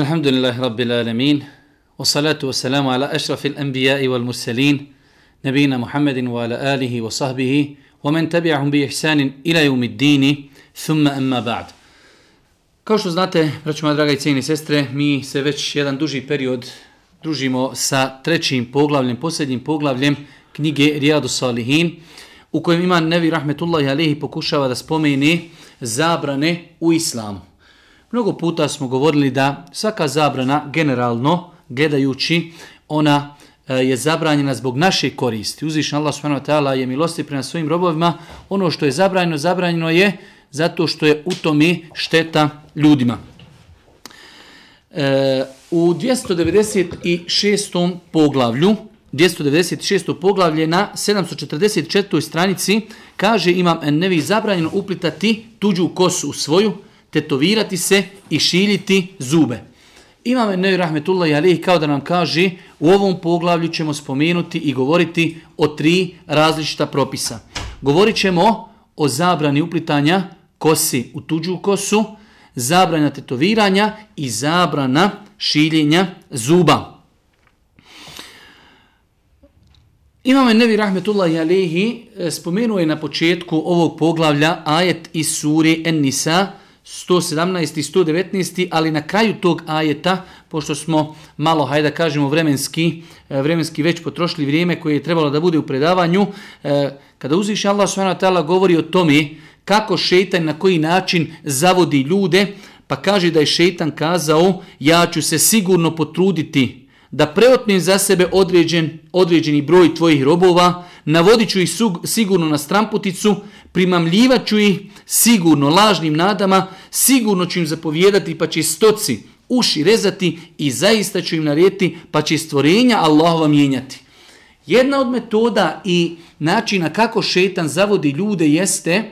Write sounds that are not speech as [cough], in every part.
الحمد لله رب العالمين والصلاة والسلام على أشرف الأنبياء والمرسلين نبينا محمد وعلى آله وصحبه ومن تبعهم بإحسان إلى يوم الدين ثم أما بعد Kao što znate, braću moja draga i cijeni sestre, mi se već jedan duži period družimo sa trećim poglavljem, posljednjim poglavljem knjige Rijadu Salihin, u kojem ima Nevi Rahmetullahi Alehi pokušava da spomeni zabrane u islamu. Mnogo puta smo govorili da svaka zabrana generalno gledajući ona e, je zabranjena zbog naše koristi. Uzvišen Allah subhanahu wa ta'ala je milosti prema svojim robovima. Ono što je zabranjeno, zabranjeno je zato što je u tome šteta ljudima. E, u 296. poglavlju 296. poglavlje na 744. stranici kaže imam nevi zabranjeno uplitati tuđu kosu u svoju, tetovirati se i šiljiti zube. Imam Nevi Rahmetullahi Alihi kao da nam kaže u ovom poglavlju ćemo spomenuti i govoriti o tri različita propisa. Govorit ćemo o zabrani uplitanja kosi u tuđu kosu, zabrana tetoviranja i zabrana šiljenja zuba. Imam Nevi Rahmetullahi Alihi e, spomenuo je na početku ovog poglavlja ajet iz suri En-Nisa, 117. i 119. ali na kraju tog ajeta, pošto smo malo, hajde da kažemo, vremenski, e, vremenski već potrošili vrijeme koje je trebalo da bude u predavanju, e, kada uzviše Allah s.w.t. govori o tome kako šeitan na koji način zavodi ljude, pa kaže da je šeitan kazao ja ću se sigurno potruditi da preotmim za sebe određen, određeni broj tvojih robova, navodit ću ih sigurno na stramputicu, primamljivaću ih sigurno lažnim nadama, sigurno ću im zapovjedati pa će stoci uši rezati i zaista ću im narijeti pa će stvorenja Allahova mijenjati. Jedna od metoda i načina kako šetan zavodi ljude jeste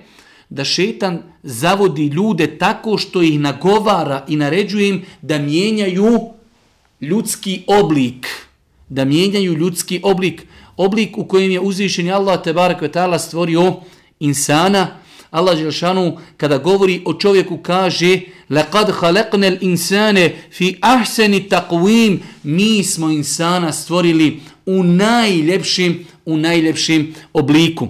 da šetan zavodi ljude tako što ih nagovara i naređuje im da mijenjaju ljudski oblik. Da mijenjaju ljudski oblik. Oblik u kojem je uzvišen Allah te barak stvorio insana, Allah Želšanu kada govori o čovjeku kaže لَقَدْ خَلَقْنَ الْإِنسَانَ فِي أَحْسَنِ تَقْوِيمِ Mi smo insana stvorili u najljepšim, u najljepšim obliku.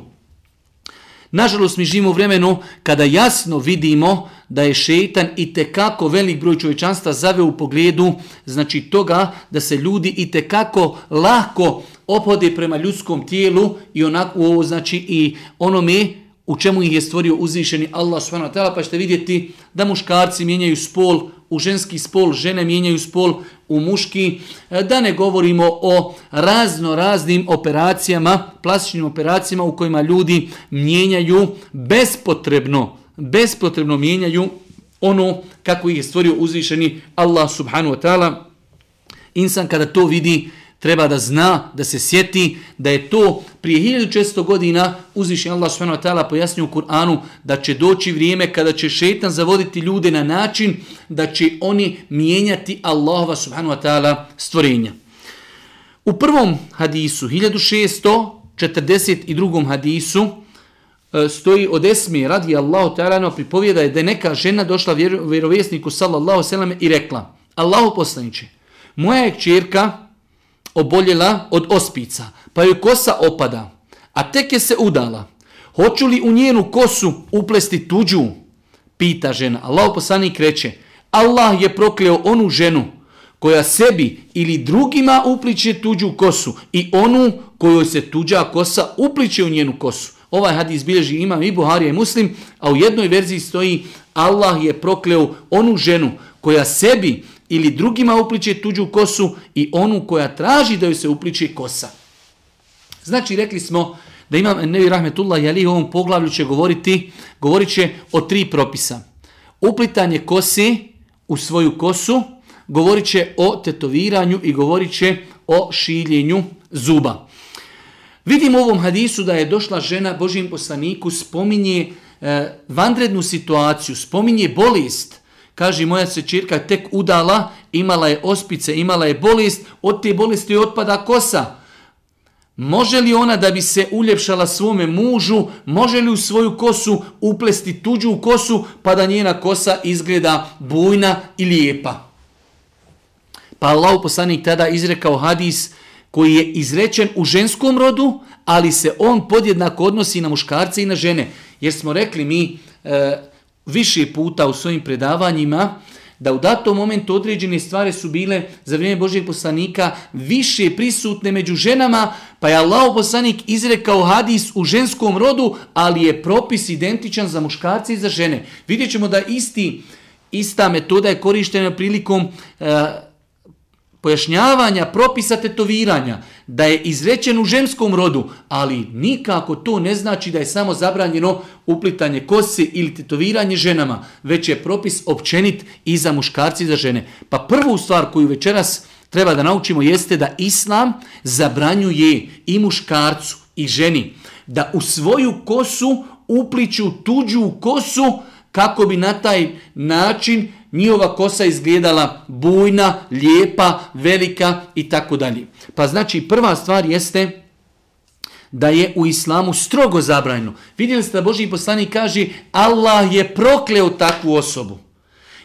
Nažalost, mi živimo u vremenu kada jasno vidimo da je šeitan i te kako velik broj čovječanstva zaveo u pogledu znači toga da se ljudi i te kako lako opode prema ljudskom tijelu i onako ovo znači i onome u čemu ih je stvorio uzvišeni Allah subhanahu wa ta'ala, pa ćete vidjeti da muškarci mijenjaju spol u ženski spol, žene mijenjaju spol u muški, da ne govorimo o razno raznim operacijama, plastičnim operacijama u kojima ljudi mijenjaju bespotrebno, bespotrebno mijenjaju ono kako ih je stvorio uzvišeni Allah subhanahu wa ta'ala. Insan kada to vidi, treba da zna, da se sjeti da je to prije 1600 godina uzvišen Allah subhanahu wa ta'ala pojasnio u Kur'anu da će doći vrijeme kada će šetan zavoditi ljude na način da će oni mijenjati Allahova subhanahu wa ta'ala stvorenja. U prvom hadisu, 1642. hadisu, E, stoji od Esmi radi Allahu ta'ala pripovijeda je da je neka žena došla vjerovjesniku sallallahu sallam i rekla Allahu poslaniće, moja je čirka oboljela od ospica, pa joj kosa opada, a tek je se udala. Hoću li u njenu kosu uplesti tuđu? Pita žena. Allahu poslanik reče, Allah je prokleo onu ženu koja sebi ili drugima upliče tuđu kosu i onu kojoj se tuđa kosa upliče u njenu kosu. Ovaj hadis bilježi imam i Buharija i Muslim, a u jednoj verziji stoji Allah je prokleo onu ženu koja sebi ili drugima upliče tuđu kosu i onu koja traži da joj se upliče kosa. Znači, rekli smo da imam Nevi Rahmetullah Jali u ovom poglavlju će govoriti, govorit će o tri propisa. Uplitanje kose u svoju kosu, govorit će o tetoviranju i govorit će o šiljenju zuba. Vidimo u ovom hadisu da je došla žena Božijem poslaniku, spominje e, vanrednu situaciju, spominje bolest, Kaže, moja se čirka tek udala, imala je ospice, imala je bolest, od te bolesti otpada kosa. Može li ona da bi se uljepšala svome mužu, može li u svoju kosu uplesti tuđu kosu, pa da njena kosa izgleda bujna i lijepa? Pa Allah poslanik tada izrekao hadis koji je izrečen u ženskom rodu, ali se on podjednako odnosi na muškarce i na žene. Jer smo rekli mi e, više puta u svojim predavanjima da u datom momentu određene stvari su bile za vrijeme Božijeg poslanika više prisutne među ženama, pa je Allah poslanik izrekao hadis u ženskom rodu, ali je propis identičan za muškarce i za žene. Vidjet ćemo da isti, ista metoda je korištena prilikom e, pojašnjavanja propisa tetoviranja, da je izrečen u ženskom rodu, ali nikako to ne znači da je samo zabranjeno uplitanje kose ili tetoviranje ženama, već je propis općenit i za muškarci i za žene. Pa prvu stvar koju večeras treba da naučimo jeste da islam zabranjuje i muškarcu i ženi da u svoju kosu upliču tuđu kosu kako bi na taj način njihova kosa izgledala bujna, lijepa, velika i tako dalje. Pa znači prva stvar jeste da je u islamu strogo zabranjeno. Vidjeli ste da Boži poslanik kaže Allah je prokleo takvu osobu.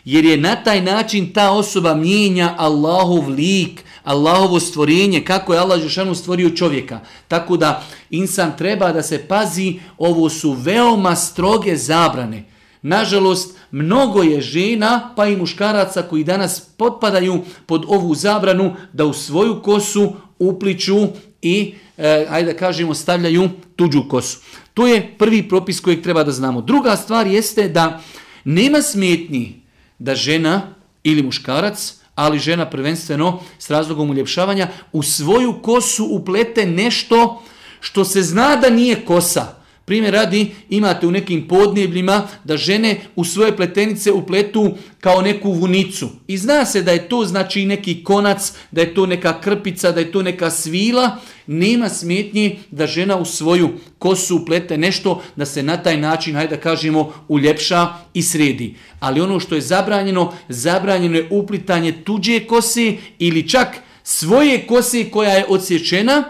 Jer je na taj način ta osoba mijenja Allahov lik, Allahovo stvorenje, kako je Allah Žešanu stvorio čovjeka. Tako da insan treba da se pazi, ovo su veoma stroge zabrane. Nažalost, mnogo je žena pa i muškaraca koji danas potpadaju pod ovu zabranu da u svoju kosu upliču i, e, ajde da kažemo, stavljaju tuđu kosu. To je prvi propis kojeg treba da znamo. Druga stvar jeste da nema smetnji da žena ili muškarac, ali žena prvenstveno s razlogom uljepšavanja, u svoju kosu uplete nešto što se zna da nije kosa. Primjer radi, imate u nekim podnebljima da žene u svoje pletenice upletu kao neku vunicu. I zna se da je to znači neki konac, da je to neka krpica, da je to neka svila. Nema smjetnje da žena u svoju kosu uplete nešto da se na taj način, hajde da kažemo, uljepša i sredi. Ali ono što je zabranjeno, zabranjeno je uplitanje tuđe kose ili čak svoje kose koja je odsječena,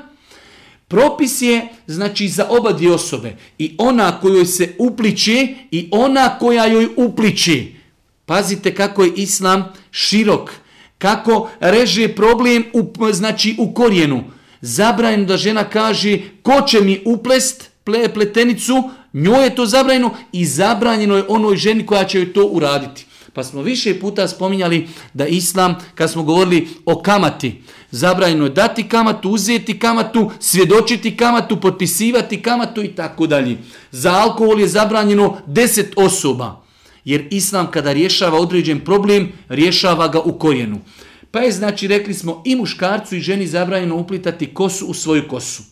Propis je znači za oba dvije osobe. I ona kojoj se upliči i ona koja joj upliči. Pazite kako je islam širok. Kako reže problem u, znači u korijenu. Zabranjeno da žena kaže ko će mi uplest ple, pletenicu, njoj je to zabranjeno i zabranjeno je onoj ženi koja će joj to uraditi. Pa smo više puta spominjali da islam, kad smo govorili o kamati, Zabranjeno je dati kamatu, uzeti kamatu, svjedočiti kamatu, potpisivati kamatu i tako dalje. Za alkohol je zabranjeno 10 osoba. Jer islam kada rješava određen problem, rješava ga u korijenu. Pa je znači, rekli smo, i muškarcu i ženi zabranjeno uplitati kosu u svoju kosu.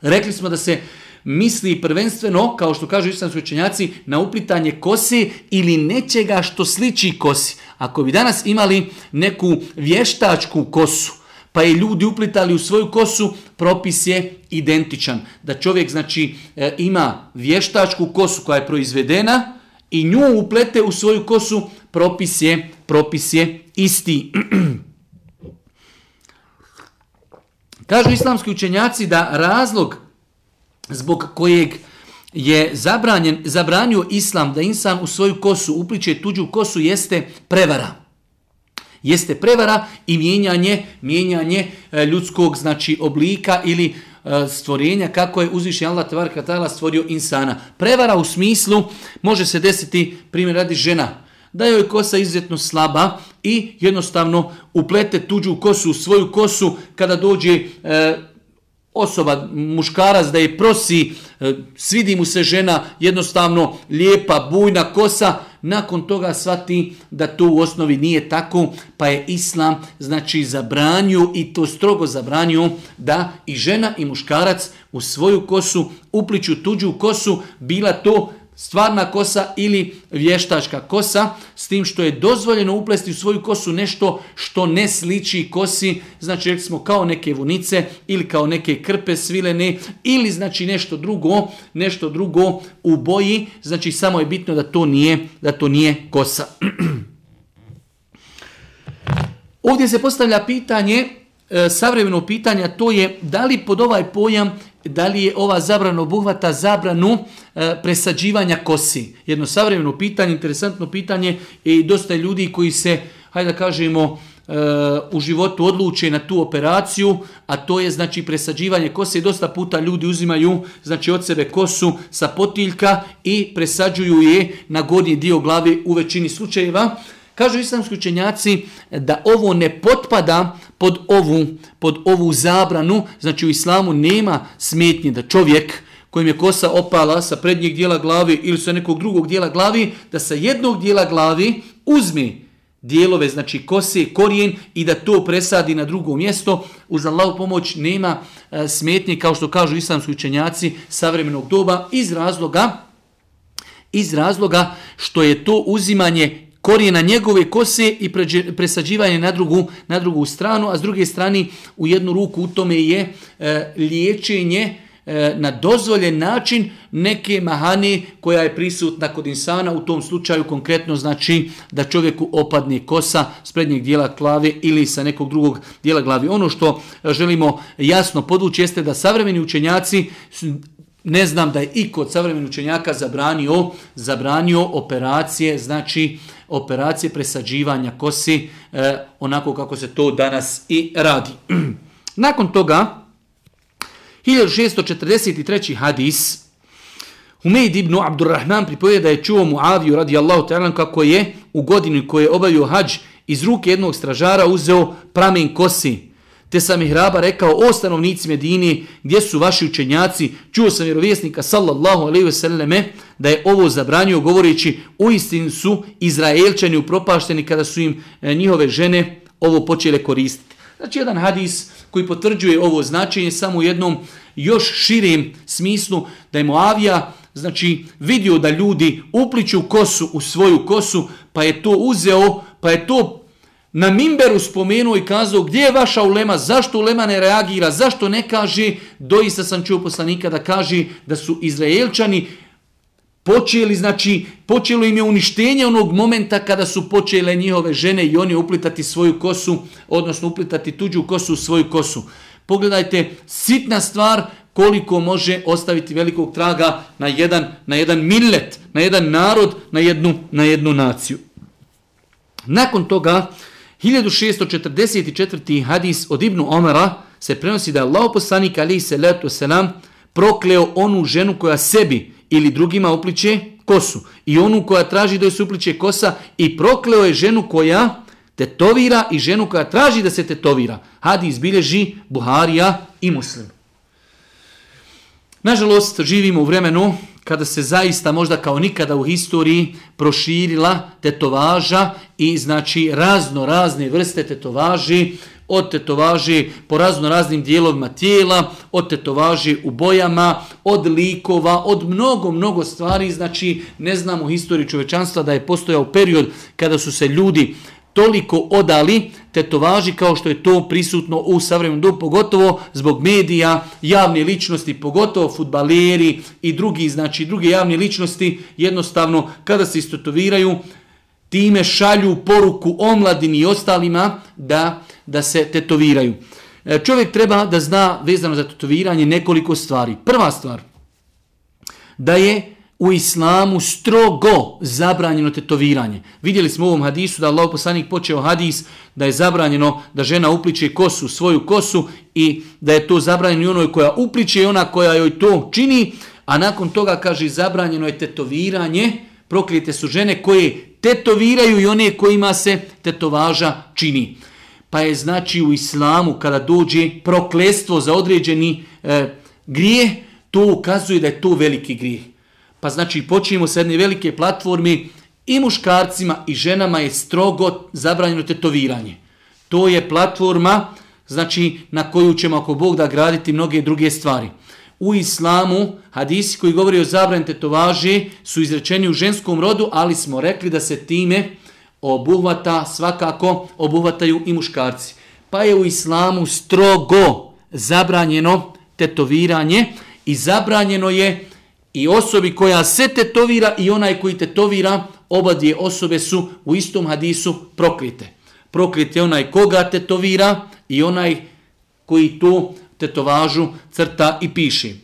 Rekli smo da se misli prvenstveno, kao što kažu islamski učenjaci, na uplitanje kose ili nečega što sliči kosi. Ako bi danas imali neku vještačku kosu, pa je ljudi uplitali u svoju kosu, propis je identičan. Da čovjek znači e, ima vještačku kosu koja je proizvedena i nju uplete u svoju kosu, propis je, propis je isti. [clears throat] Kažu islamski učenjaci da razlog zbog kojeg je zabranjen, zabranio islam da insan u svoju kosu upliče tuđu kosu jeste prevara. Jeste prevara i mijenjanje, mijenjanje e, ljudskog znači oblika ili e, stvorenja kako je uzvišen Allah tvarka katala stvorio insana. Prevara u smislu može se desiti, primjer radi žena, da joj kosa izuzetno slaba i jednostavno uplete tuđu kosu u svoju kosu kada dođe e, osoba, muškarac da je prosi, e, svidi mu se žena, jednostavno lijepa, bujna kosa, nakon toga svati da to u osnovi nije tako, pa je islam znači zabranio i to strogo zabranio da i žena i muškarac u svoju kosu upliču tuđu kosu, bila to stvarna kosa ili vještačka kosa, s tim što je dozvoljeno uplesti u svoju kosu nešto što ne sliči kosi, znači rekli smo kao neke vunice ili kao neke krpe svilene ili znači nešto drugo, nešto drugo u boji, znači samo je bitno da to nije, da to nije kosa. [clears throat] Ovdje se postavlja pitanje, e, savremeno pitanje, to je da li pod ovaj pojam da li je ova zabrana obuhvata zabranu e, presađivanja kosi. Jedno savremeno pitanje, interesantno pitanje i dosta ljudi koji se, hajde da kažemo, e, u životu odluče na tu operaciju, a to je znači presađivanje kose. Dosta puta ljudi uzimaju znači od sebe kosu sa potiljka i presađuju je na gornji dio glave u većini slučajeva. Kažu islamski učenjaci da ovo ne potpada pod ovu, pod ovu zabranu, znači u islamu nema smetnje da čovjek kojim je kosa opala sa prednjeg dijela glavi ili sa nekog drugog dijela glavi, da sa jednog dijela glavi uzme dijelove, znači kose, korijen i da to presadi na drugo mjesto. Uz Allahu pomoć nema e, smetnje, kao što kažu islamski učenjaci savremenog doba, iz razloga iz razloga što je to uzimanje korijena njegove kose i presađivanje na drugu, na drugu stranu, a s druge strane u jednu ruku u tome je e, liječenje e, na dozvoljen način neke mahane koja je prisutna kod insana, u tom slučaju konkretno znači da čovjeku opadne kosa s prednjeg dijela glave ili sa nekog drugog dijela glavi. Ono što e, želimo jasno podvući jeste da savremeni učenjaci ne znam da je i kod savremenih učenjaka zabranio, zabranio operacije, znači operacije presađivanja kosi, e, onako kako se to danas i radi. [clears throat] Nakon toga, 1643. hadis, Humeid ibn Abdurrahman pripoje da je čuo Muaviju radijallahu ta'ala kako je u godini koje je obavio hađ iz ruke jednog stražara uzeo pramen kosi. Te sam ih hraba rekao, o stanovnici Medini, gdje su vaši učenjaci? Čuo sam vjerovjesnika, sallallahu alaihi vseleme, da je ovo zabranio, govoreći, u istinu su Izraelčani upropašteni kada su im e, njihove žene ovo počele koristiti. Znači, jedan hadis koji potvrđuje ovo značenje samo u jednom još širem smislu, da je Moavija znači, vidio da ljudi upliču kosu u svoju kosu, pa je to uzeo, pa je to na Mimberu spomenuo i kazao gdje je vaša ulema, zašto ulema ne reagira, zašto ne kaže, doista sam čuo poslanika da kaže da su Izraelčani počeli, znači počelo im je uništenje onog momenta kada su počele njihove žene i oni uplitati svoju kosu, odnosno uplitati tuđu kosu u svoju kosu. Pogledajte, sitna stvar koliko može ostaviti velikog traga na jedan, na jedan millet, na jedan narod, na jednu, na jednu naciju. Nakon toga, 1644. hadis od Ibnu Omara se prenosi da je Allah poslanik alaihi salatu wasalam selam prokleo onu ženu koja sebi ili drugima upliče kosu i onu koja traži da joj se upliče kosa i prokleo je ženu koja tetovira i ženu koja traži da se tetovira. Hadis bilježi Buharija i Muslim. Nažalost, živimo u vremenu kada se zaista možda kao nikada u historiji proširila tetovaža i znači razno razne vrste tetovaži, od tetovaži po razno raznim dijelovima tijela, od tetovaži u bojama, od likova, od mnogo, mnogo stvari. Znači, ne znam u historiji čovečanstva da je postojao period kada su se ljudi toliko odali tetovaži kao što je to prisutno u savremenom dobu, pogotovo zbog medija, javne ličnosti, pogotovo futbaleri i drugi, znači druge javne ličnosti, jednostavno kada se istetoviraju, time šalju poruku omladini i ostalima da, da se tetoviraju. E, čovjek treba da zna vezano za tetoviranje nekoliko stvari. Prva stvar, da je u islamu strogo zabranjeno tetoviranje. Vidjeli smo u ovom hadisu da Allah poslanik počeo hadis da je zabranjeno da žena upliče kosu, svoju kosu i da je to zabranjeno i onoj koja upliče i ona koja joj to čini, a nakon toga kaže zabranjeno je tetoviranje, proklijete su žene koje tetoviraju i one kojima se tetovaža čini. Pa je znači u islamu kada dođe proklestvo za određeni eh, e, grije, to ukazuje da je to veliki grijeh. Pa znači počinjemo sa jedne velike platformi i muškarcima i ženama je strogo zabranjeno tetoviranje. To je platforma znači na koju ćemo ako Bog da graditi mnoge druge stvari. U islamu hadisi koji govori o zabranju tetovaži su izrečeni u ženskom rodu, ali smo rekli da se time obuhvata svakako obuhvataju i muškarci. Pa je u islamu strogo zabranjeno tetoviranje i zabranjeno je i osobi koja se tetovira i onaj koji tetovira, oba dvije osobe su u istom hadisu proklite. Proklit je onaj koga tetovira i onaj koji tu tetovažu crta i piše.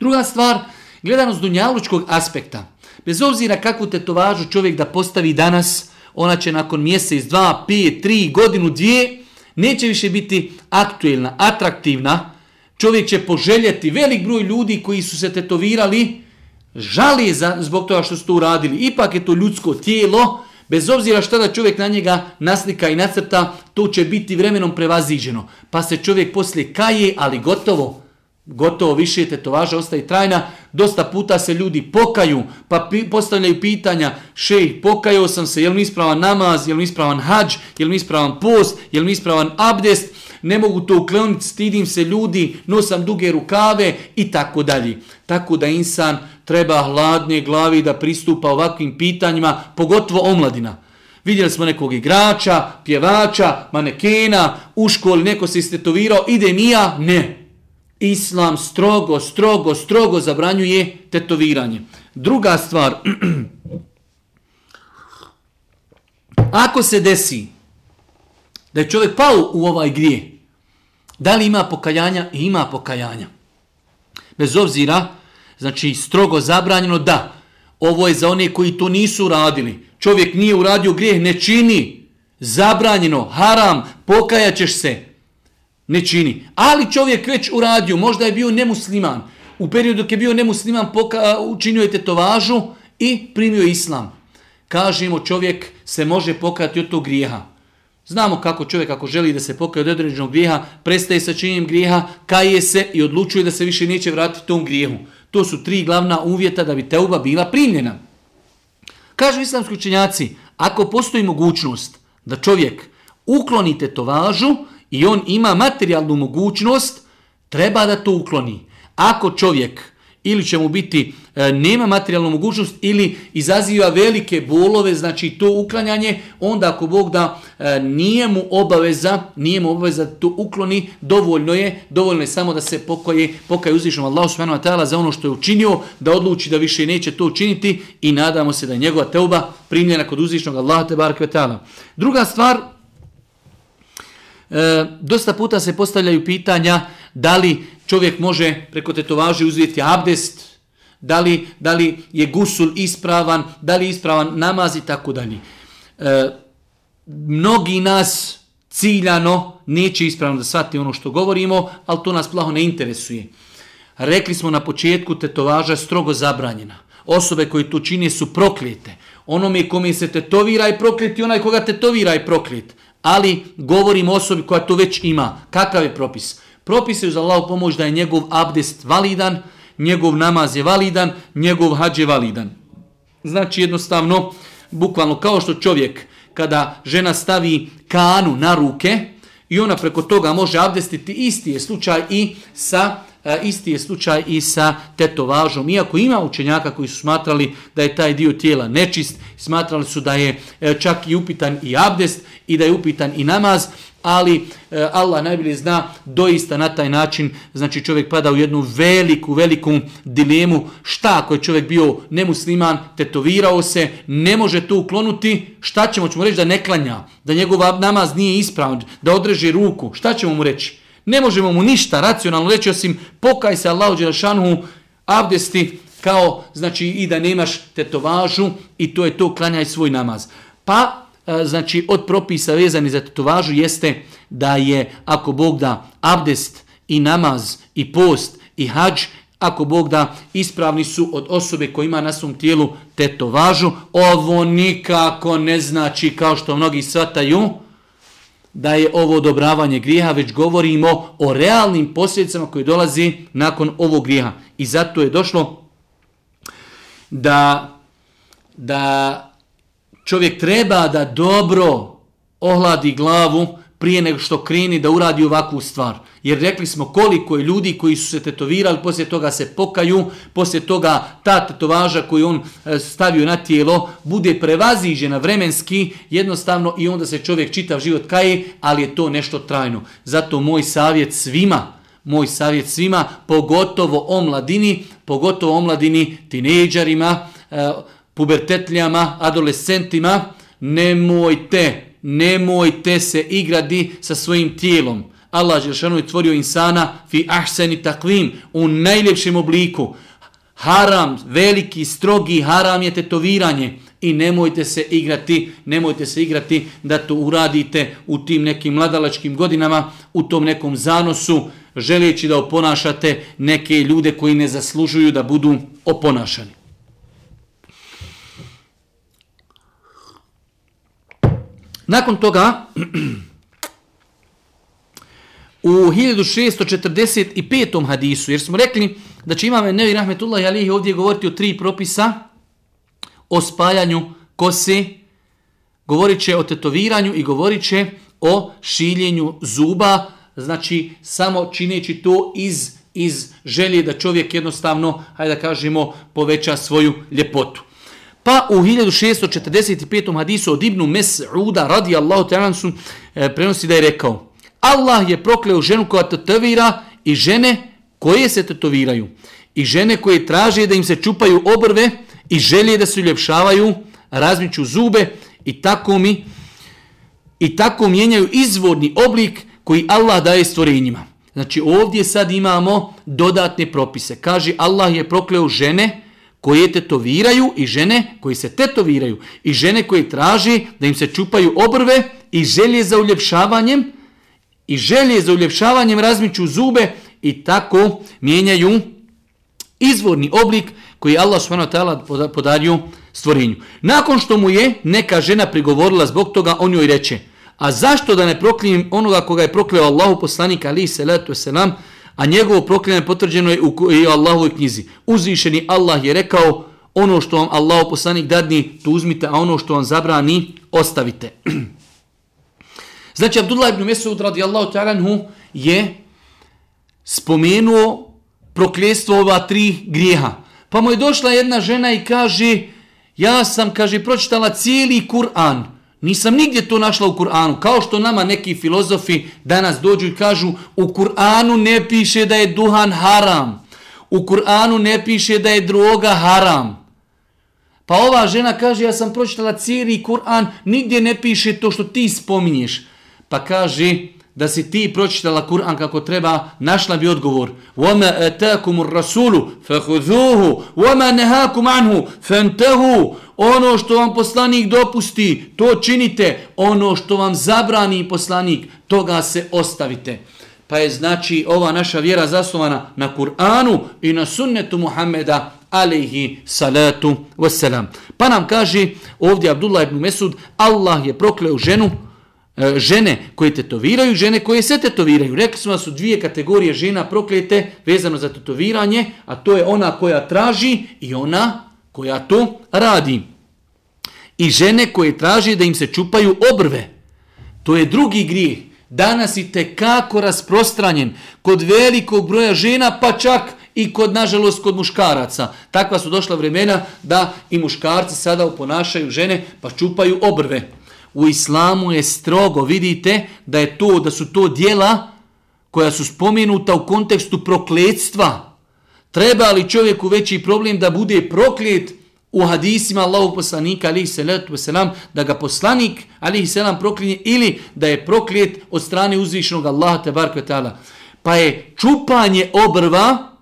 Druga stvar, gledano s dunjalučkog aspekta, bez obzira kakvu tetovažu čovjek da postavi danas, ona će nakon mjesec, dva, pet, tri, godinu, dvije, neće više biti aktuelna, atraktivna. Čovjek će poželjeti velik broj ljudi koji su se tetovirali, žali za, zbog toga što su to uradili. Ipak je to ljudsko tijelo, bez obzira šta da čovjek na njega naslika i nacrta, to će biti vremenom prevaziđeno. Pa se čovjek poslije kaje, ali gotovo, gotovo više tetovaža ostaje trajna. Dosta puta se ljudi pokaju, pa pi, postavljaju pitanja, šej, pokajao sam se, je li mi ispravan namaz, je li mi ispravan hađ, je li mi ispravan post, je li mi ispravan abdest, ne mogu to ukloniti, stidim se ljudi, nosam duge rukave i tako dalje. Tako da insan treba hladne glavi da pristupa ovakvim pitanjima, pogotovo omladina. Vidjeli smo nekog igrača, pjevača, manekena, u školi neko se istetovirao, ide nija, ne. Islam strogo, strogo, strogo zabranjuje tetoviranje. Druga stvar, [clears throat] ako se desi da je čovjek pao u ovaj grije, da li ima pokajanja? Ima pokajanja. Bez obzira, znači strogo zabranjeno da ovo je za one koji to nisu uradili. Čovjek nije uradio grijeh, ne čini. Zabranjeno, haram, pokajaćeš se. Ne čini. Ali čovjek već uradio, možda je bio nemusliman. U periodu dok je bio nemusliman, poka, učinio je tetovažu i primio islam. Kažemo, čovjek se može pokajati od tog grijeha. Znamo kako čovjek ako želi da se pokaje od određenog grijeha, prestaje sa činjenjem grijeha, kaje se i odlučuje da se više neće vratiti tom grijehu. To su tri glavna uvjeta da bi teuba bila primljena. Kažu islamski učenjaci, ako postoji mogućnost da čovjek ukloni tetovažu i on ima materijalnu mogućnost, treba da to ukloni. Ako čovjek ili će mu biti e, nema materijalnu mogućnost ili izaziva velike bolove, znači to uklanjanje, onda ako Bog da e, nije mu obaveza, nije mu obaveza da to ukloni, dovoljno je, dovoljno je samo da se pokoje, pokaje uzvišnom Allahu subhanahu wa ta'ala za ono što je učinio, da odluči da više neće to učiniti i nadamo se da je njegova teuba primljena kod uzvišnog Allaha te barke ta'ala. Druga stvar, e, dosta puta se postavljaju pitanja da li čovjek može preko tetovaže uzeti abdest, da li, da li je gusul ispravan, da li je ispravan namaz i tako dalje. E, mnogi nas ciljano neće ispravno da shvati ono što govorimo, ali to nas plaho ne interesuje. Rekli smo na početku tetovaža strogo zabranjena. Osobe koji to čine su prokljete. Onome kome se tetovira je proklet i onaj koga tetovira je proklet. Ali govorim osobi koja to već ima. Kakav je propis? Propis je uz Allahu pomoć da je njegov abdest validan, njegov namaz je validan, njegov hađ je validan. Znači jednostavno, bukvalno kao što čovjek kada žena stavi kanu na ruke i ona preko toga može abdestiti, isti je slučaj i sa E, isti je slučaj i sa tetovažom. Iako ima učenjaka koji su smatrali da je taj dio tijela nečist, smatrali su da je e, čak i upitan i abdest i da je upitan i namaz, ali e, Allah najbolje zna doista na taj način, znači čovjek pada u jednu veliku, veliku dilemu, šta ako je čovjek bio nemusliman, tetovirao se, ne može to uklonuti, šta ćemo, ćemo reći da ne klanja, da njegov namaz nije ispravan, da odreže ruku, šta ćemo mu reći? Ne možemo mu ništa racionalno reći osim pokaj se Allahu Đerašanu abdesti kao znači i da nemaš tetovažu i to je to klanjaj svoj namaz. Pa e, znači od propisa vezani za tetovažu jeste da je ako Bog da abdest i namaz i post i hađ ako Bog da ispravni su od osobe koja ima na svom tijelu tetovažu, ovo nikako ne znači kao što mnogi svataju, da je ovo odobravanje grijeha, već govorimo o realnim posljedicama koje dolazi nakon ovog grijeha. I zato je došlo da, da čovjek treba da dobro ohladi glavu prije nego što kreni da uradi ovakvu stvar. Jer rekli smo koliko je ljudi koji su se tetovirali, poslije toga se pokaju, poslije toga ta tetovaža koju on e, stavio na tijelo bude prevaziđena vremenski, jednostavno i onda se čovjek čitav život kaje, ali je to nešto trajno. Zato moj savjet svima, moj savjet svima, pogotovo o mladini, pogotovo o mladini, tinejdžarima, e, pubertetljama, adolescentima, nemojte, nemojte se igrati sa svojim tijelom. Allah Žešanu je tvorio insana fi ahseni takvim u najljepšem obliku. Haram, veliki, strogi haram je tetoviranje. i nemojte se igrati, nemojte se igrati da to uradite u tim nekim mladalačkim godinama, u tom nekom zanosu, želeći da oponašate neke ljude koji ne zaslužuju da budu oponašani. Nakon toga, [clears throat] u 1645. hadisu, jer smo rekli da će imame Nevi Rahmetullah Alihi ovdje govoriti o tri propisa, o spajanju kose, govorit će o tetoviranju i govorit će o šiljenju zuba, znači samo čineći to iz, iz želje da čovjek jednostavno, hajde da kažemo, poveća svoju ljepotu. Pa u 1645. hadisu od Ibnu Mes'uda radijallahu ta'ala e, prenosi da je rekao Allah je prokleo ženu koja tetovira i žene koje se tetoviraju i žene koje traže da im se čupaju obrve i želje da se uljepšavaju, razmiću zube i tako mi i tako mijenjaju izvorni oblik koji Allah daje stvorenjima. Znači ovdje sad imamo dodatne propise. Kaže Allah je prokleo žene koje tetoviraju i žene koji se tetoviraju i žene koje traži da im se čupaju obrve i želje za uljepšavanjem i želje za uljepšavanjem razmiću zube i tako mijenjaju izvorni oblik koji Allah s.w.t. podario stvorenju. Nakon što mu je neka žena prigovorila zbog toga, on joj reče, a zašto da ne proklijem onoga koga je prokleo Allahu poslanika ali salatu selam, a njegovo proklinanje potvrđeno je u Allahovoj knjizi. Uzvišeni Allah je rekao, ono što vam Allahu poslanik dadni, to uzmite, a ono što vam zabrani, ostavite. [clears throat] znači, Abdullah ibn Mesud radijallahu ta'alanhu je spomenuo prokljestvo ova tri grijeha. Pa mu je došla jedna žena i kaže, ja sam, kaže, pročitala cijeli Kur'an. Nisam nigdje to našla u Kur'anu. Kao što nama neki filozofi danas dođu i kažu, u Kur'anu ne piše da je duhan haram. U Kur'anu ne piše da je droga haram. Pa ova žena kaže, ja sam pročitala cijeli Kur'an, nigdje ne piše to što ti spominješ. Pa kaže, da si ti pročitala Kur'an kako treba, našla bi odgovor. وَمَا أَتَاكُمُ الرَّسُولُ فَهُذُوهُ وَمَا نَهَاكُمْ عَنْهُ فَانْتَهُ Ono što vam poslanik dopusti, to činite. Ono što vam zabrani poslanik, toga se ostavite. Pa je znači ova naša vjera zasnovana na Kur'anu i na sunnetu Muhammeda alaihi salatu wassalam. Pa nam kaže ovdje Abdullah ibn Mesud, Allah je prokleo ženu E, E, žene koje tetoviraju, žene koje se tetoviraju. Rekli smo da su dvije kategorije žena proklete vezano za tetoviranje, a to je ona koja traži i ona koja to radi. I žene koje traži da im se čupaju obrve. To je drugi grijeh. Danas i tekako rasprostranjen kod velikog broja žena, pa čak i kod, nažalost, kod muškaraca. Takva su došla vremena da i muškarci sada uponašaju žene pa čupaju obrve u islamu je strogo, vidite da je to da su to dijela koja su spomenuta u kontekstu prokletstva. Treba li čovjeku veći problem da bude proklet u hadisima Allahu poslanika alihi salatu wasalam, da ga poslanik alihi salam proklinje ili da je proklet od strane uzvišenog Allaha te barke ta'ala. Pa je čupanje obrva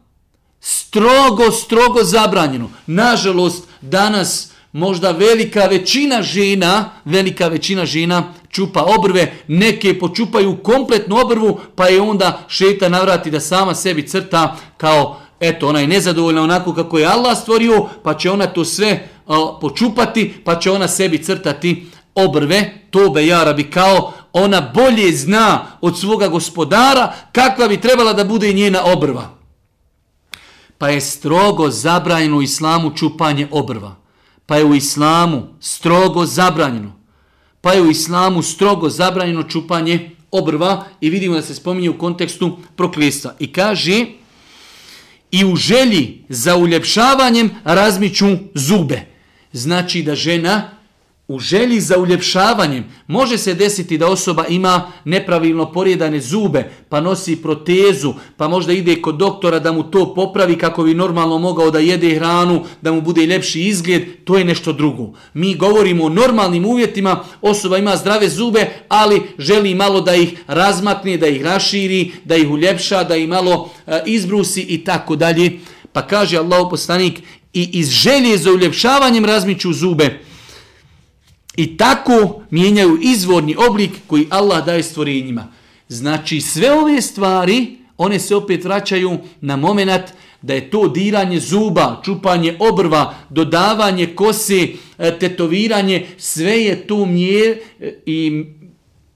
strogo, strogo zabranjeno. Nažalost, danas možda velika većina žena, velika većina žena čupa obrve, neke počupaju kompletnu obrvu, pa je onda šeta navrati da sama sebi crta kao, eto, ona je nezadovoljna onako kako je Allah stvorio, pa će ona to sve o, počupati, pa će ona sebi crtati obrve, to be jarabi kao ona bolje zna od svoga gospodara kakva bi trebala da bude njena obrva. Pa je strogo zabranjeno u islamu čupanje obrva pa je u islamu strogo zabranjeno. Pa je u islamu strogo zabranjeno čupanje obrva i vidimo da se spominje u kontekstu prokljestva. I kaže, i u želji za uljepšavanjem razmiću zube. Znači da žena u želji za uljepšavanjem može se desiti da osoba ima nepravilno porijedane zube, pa nosi protezu, pa možda ide kod doktora da mu to popravi kako bi normalno mogao da jede hranu, da mu bude ljepši izgled, to je nešto drugo. Mi govorimo o normalnim uvjetima, osoba ima zdrave zube, ali želi malo da ih razmakne, da ih raširi, da ih uljepša, da ih malo e, izbrusi i tako dalje. Pa kaže Allah poslanik i iz želje za uljepšavanjem razmiću zube, I tako mijenjaju izvorni oblik koji Allah daje stvorenjima. Znači sve ove stvari, one se opet vraćaju na moment da je to diranje zuba, čupanje obrva, dodavanje kose, e, tetoviranje, sve je to mje, e, i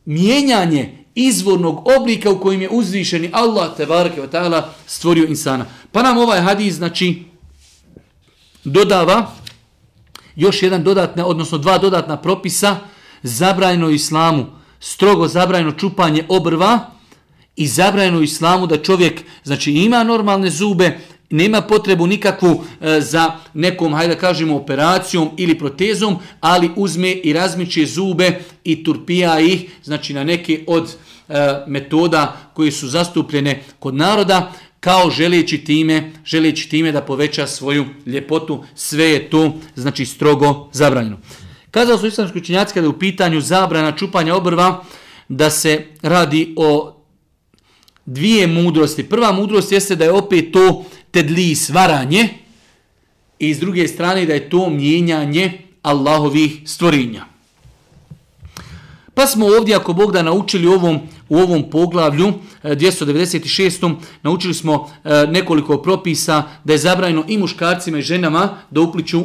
mijenjanje izvornog oblika u kojim je uzvišeni Allah te barake ta'ala stvorio insana. Pa nam ovaj hadis znači dodava još jedan dodatna, odnosno dva dodatna propisa. Zabranjeno islamu, strogo zabranjeno čupanje obrva i zabranjeno islamu da čovjek znači ima normalne zube, nema potrebu nikakvu e, za nekom, hajde da kažemo, operacijom ili protezom, ali uzme i razmiče zube i turpija ih, znači na neke od e, metoda koje su zastupljene kod naroda, kao želeći time, želeći time da poveća svoju ljepotu, sve je to znači strogo zabranjeno. Kazao su islamski učinjaci kada je u pitanju zabrana čupanja obrva, da se radi o dvije mudrosti. Prva mudrost jeste da je opet to tedli svaranje i s druge strane da je to mijenjanje Allahovih stvorinja. Pa smo ovdje, ako Bog da naučili ovom, u ovom poglavlju e, 296. Naučili smo e, nekoliko propisa da je zabranjeno i muškarcima i ženama da upliču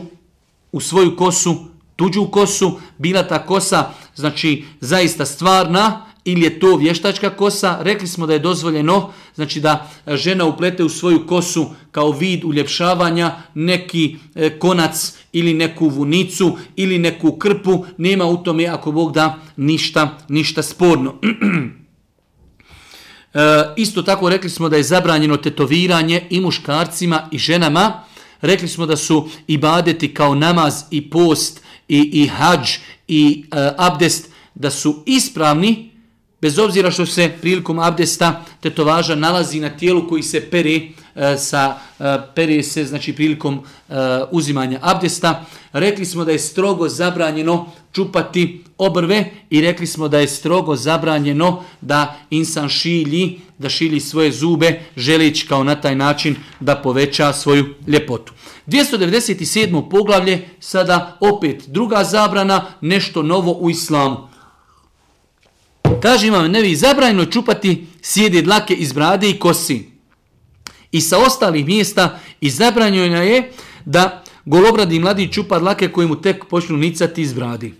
u svoju kosu, tuđu kosu, bila ta kosa, znači zaista stvarna, ili je to vještačka kosa, rekli smo da je dozvoljeno, znači da žena uplete u svoju kosu kao vid uljepšavanja neki e, konac ili neku vunicu ili neku krpu, nema u tome ako Bog da ništa, ništa sporno. [clears throat] e, isto tako rekli smo da je zabranjeno tetoviranje i muškarcima i ženama, rekli smo da su ibadeti kao namaz i post i, i hađ i e, abdest, da su ispravni, bez obzira što se prilikom abdesta tetovaža nalazi na tijelu koji se pere E, sa e, peri se znači prilikom e, uzimanja abdesta rekli smo da je strogo zabranjeno čupati obrve i rekli smo da je strogo zabranjeno da insan šilji da šilji svoje zube želeći kao na taj način da poveća svoju ljepotu 297. poglavlje sada opet druga zabrana nešto novo u islamu Kaže imam nevi, zabranjeno čupati sjede dlake iz brade i kosi. I sa ostalih mjesta i zabranjeno je da golobradi mladi čupa dlake koje mu tek počnu nicati iz bradi.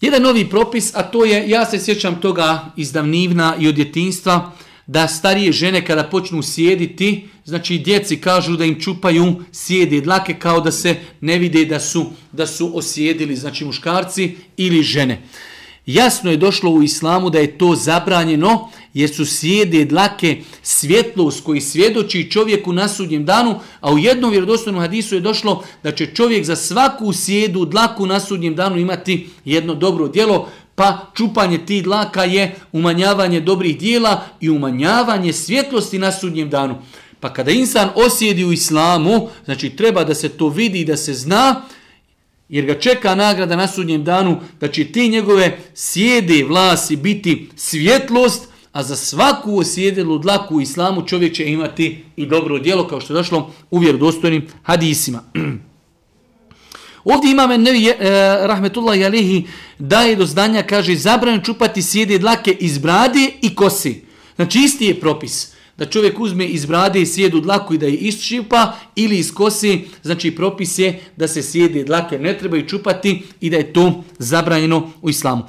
Jedan novi propis, a to je, ja se sjećam toga iz davnivna i od djetinstva, da starije žene kada počnu sjediti, znači djeci kažu da im čupaju sjede dlake kao da se ne vide da su da su osjedili, znači muškarci ili žene. Jasno je došlo u islamu da je to zabranjeno jer su sjede dlake svjetlost koji svjedoči čovjeku na sudnjem danu, a u jednom vjerodostojnom hadisu je došlo da će čovjek za svaku sjedu dlaku na sudnjem danu imati jedno dobro djelo, pa čupanje ti dlaka je umanjavanje dobrih dijela i umanjavanje svjetlosti na sudnjem danu. Pa kada insan osjedi u islamu, znači treba da se to vidi i da se zna, jer ga čeka nagrada na sudnjem danu, da će ti njegove sjede vlasi biti svjetlost, a za svaku osjedelu dlaku u islamu čovjek će imati i dobro djelo, kao što je došlo u vjerodostojnim hadisima. [clears throat] Ovdje imame nevi eh, Rahmetullah Jalehi daje do znanja, kaže, zabranjeno čupati sjede dlake iz brade i kosi. Znači isti je propis da čovjek uzme iz brade i sjedu dlaku i da je isčipa ili iz kosi, znači propis je da se sjede dlake ne treba čupati i da je to zabranjeno u islamu.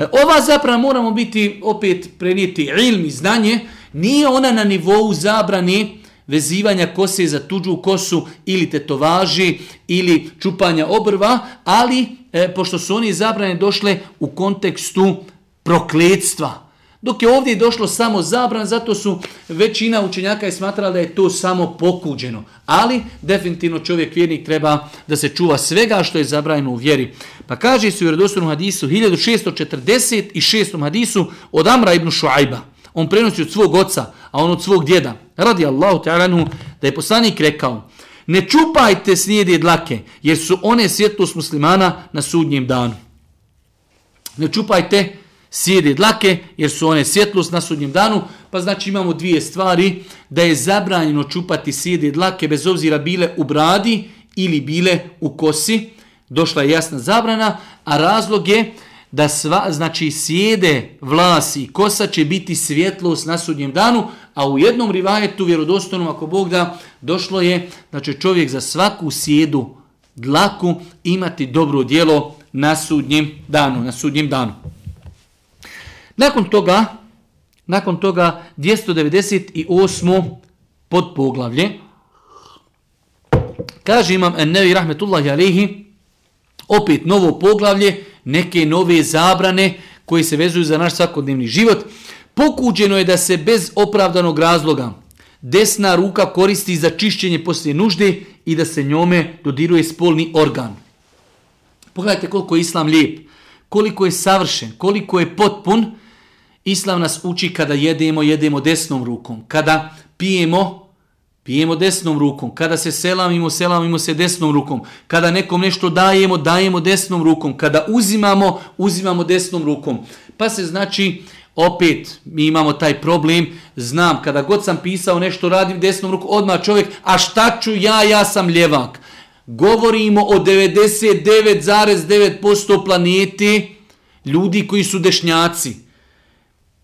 E, ova zapravo moramo biti opet prenijeti ilm i znanje, nije ona na nivou zabrane vezivanja kose za tuđu kosu ili tetovaži ili čupanja obrva, ali e, pošto su oni zabrane došle u kontekstu prokledstva, Dok je ovdje došlo samo zabran, zato su većina učenjaka je smatrala da je to samo pokuđeno. Ali definitivno čovjek vjernik treba da se čuva svega što je zabranjeno u vjeri. Pa kaže se u vjerodostornom hadisu 1646. hadisu od Amra ibn Šuajba. On prenosi od svog oca, a on od svog djeda. Radi Allahu ta'alanu da je poslanik rekao Ne čupajte snijede dlake, jer su one svjetlost muslimana na sudnjem danu. Ne čupajte sjede dlake, jer su one svjetlost na sudnjem danu, pa znači imamo dvije stvari, da je zabranjeno čupati sjede dlake bez obzira bile u bradi ili bile u kosi. došla je jasna zabrana, a razlog je da sva, znači sjede vlasi i kosa će biti svjetlost na sudnjem danu, a u jednom rivajetu vjerodostojnom ako Bog da došlo je da će čovjek za svaku sjedu dlaku imati dobro djelo na sudnjem danu, na sudnjem danu. Nakon toga, nakon toga 298. pod poglavlje, kaže imam Ennevi Rahmetullahi Alihi, opet novo poglavlje, neke nove zabrane koje se vezuju za naš svakodnevni život. Pokuđeno je da se bez opravdanog razloga desna ruka koristi za čišćenje poslije nužde i da se njome dodiruje spolni organ. Pogledajte koliko je islam lijep, koliko je savršen, koliko je potpun. Islam nas uči kada jedemo, jedemo desnom rukom. Kada pijemo, pijemo desnom rukom. Kada se selamimo, selamimo se desnom rukom. Kada nekom nešto dajemo, dajemo desnom rukom. Kada uzimamo, uzimamo desnom rukom. Pa se znači, opet mi imamo taj problem, znam, kada god sam pisao nešto, radim desnom rukom, odmah čovjek, a šta ću ja, ja sam ljevak. Govorimo o 99,9% planeti ljudi koji su dešnjaci.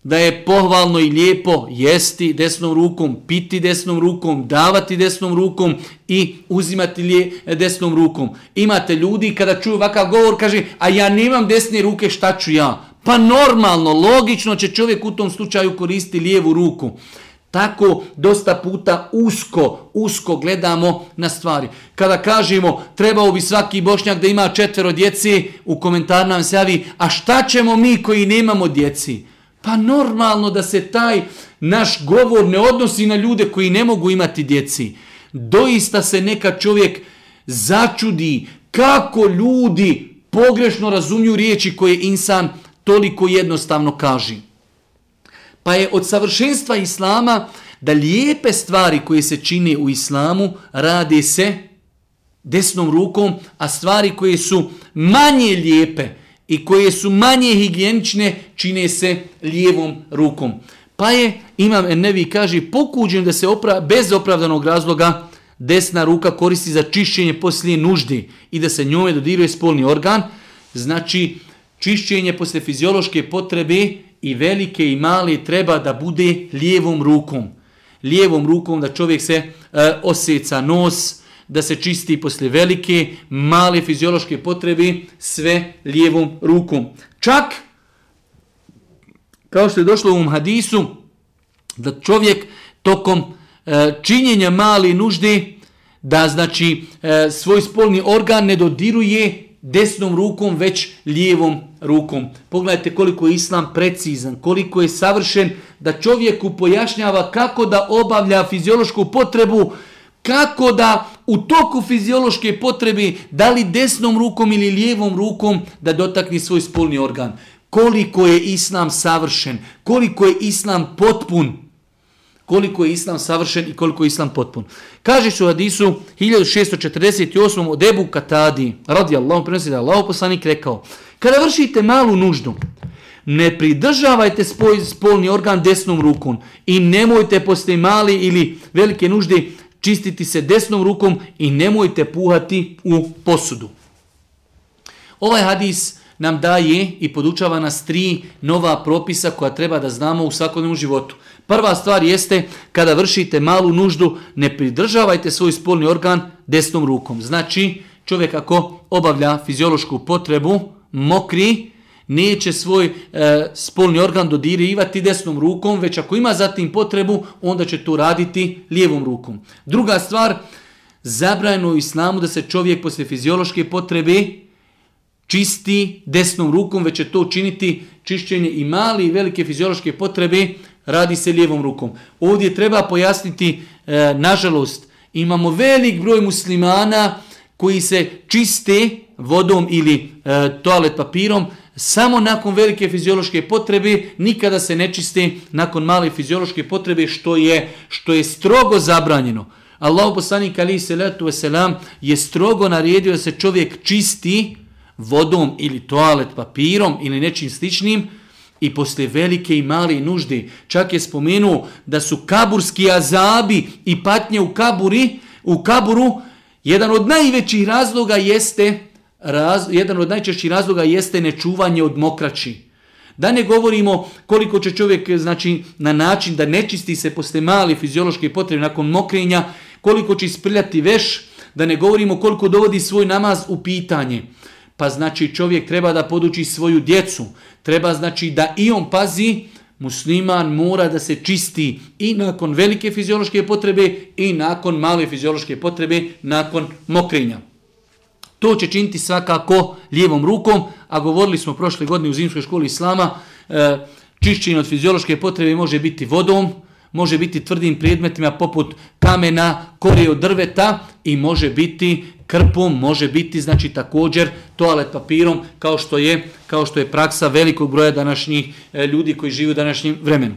Da je pohvalno i lijepo jesti desnom rukom, piti desnom rukom, davati desnom rukom i uzimati lije e, desnom rukom. Imate ljudi kada čuju ovakav govor, kaže, a ja nemam desne ruke, šta ću ja? Pa normalno, logično će čovjek u tom slučaju koristiti lijevu ruku. Tako dosta puta usko, usko gledamo na stvari. Kada kažemo trebao bi svaki bošnjak da ima četvero djeci, u komentar nam se javi, a šta ćemo mi koji nemamo djeci? Pa normalno da se taj naš govor ne odnosi na ljude koji ne mogu imati djeci. Doista se neka čovjek začudi kako ljudi pogrešno razumiju riječi koje insan toliko jednostavno kaže. Pa je od savršenstva islama da lijepe stvari koje se čine u islamu rade se desnom rukom, a stvari koje su manje lijepe i koje su manje higijenične čine se lijevom rukom. Pa je, imam Nevi kaže, pokuđen da se opra bez opravdanog razloga desna ruka koristi za čišćenje poslije nuždi i da se njome dodiruje spolni organ, znači čišćenje poslije fiziološke potrebe i velike i male treba da bude lijevom rukom. Lijevom rukom da čovjek se e, osjeca nos, da se čisti poslije velike, male fiziološke potrebe, sve lijevom rukom. Čak, kao što je došlo u ovom hadisu, da čovjek tokom e, činjenja mali nužde, da znači e, svoj spolni organ ne dodiruje desnom rukom, već lijevom rukom. Pogledajte koliko je islam precizan, koliko je savršen da čovjeku pojašnjava kako da obavlja fiziološku potrebu, kako da u toku fiziološke potrebe, da li desnom rukom ili lijevom rukom, da dotakni svoj spolni organ. Koliko je islam savršen, koliko je islam potpun, koliko je islam savršen i koliko je islam potpun. Kaže se u hadisu 1648. od Ebu Katadi, radi Allahom, prenosi da Allah poslanik rekao, kada vršite malu nuždu, ne pridržavajte spoj, spolni organ desnom rukom i nemojte posle mali ili velike nužde čistiti se desnom rukom i nemojte puhati u posudu. Ovaj hadis nam daje i podučava nas tri nova propisa koja treba da znamo u svakodnevnom životu. Prva stvar jeste kada vršite malu nuždu ne pridržavajte svoj spolni organ desnom rukom. Znači čovjek ako obavlja fiziološku potrebu mokri neće svoj e, spolni organ dodirivati desnom rukom, već ako ima zatim potrebu, onda će to raditi lijevom rukom. Druga stvar, zabrajeno u islamu da se čovjek posle fiziološke potrebe čisti desnom rukom, već će to učiniti čišćenje i mali i velike fiziološke potrebe, radi se lijevom rukom. Ovdje treba pojasniti, e, nažalost, imamo velik broj muslimana koji se čiste vodom ili e, toalet papirom, samo nakon velike fiziološke potrebe, nikada se ne čiste nakon male fiziološke potrebe, što je što je strogo zabranjeno. Allah poslanik ali se letu veselam je strogo naredio da se čovjek čisti vodom ili toalet papirom ili nečim sličnim i posle velike i male nužde. Čak je spomenuo da su kaburski azabi i patnje u kaburi, u kaburu, jedan od najvećih razloga jeste raz, jedan od najčešćih razloga jeste nečuvanje od mokraći. Da ne govorimo koliko će čovjek znači, na način da ne čisti se posle mali fiziološke potrebe nakon mokrenja, koliko će isprljati veš, da ne govorimo koliko dovodi svoj namaz u pitanje. Pa znači čovjek treba da poduči svoju djecu, treba znači da i on pazi, musliman mora da se čisti i nakon velike fiziološke potrebe i nakon male fiziološke potrebe, nakon mokrenja. To će činiti svakako lijevom rukom, a govorili smo prošle godine u zimskoj školi Islama, e, čišćenje od fiziološke potrebe može biti vodom, može biti tvrdim predmetima poput kamena, korije od drveta i može biti krpom, može biti znači također toalet papirom kao što je kao što je praksa velikog broja današnjih e, ljudi koji žive u današnjem vremenu.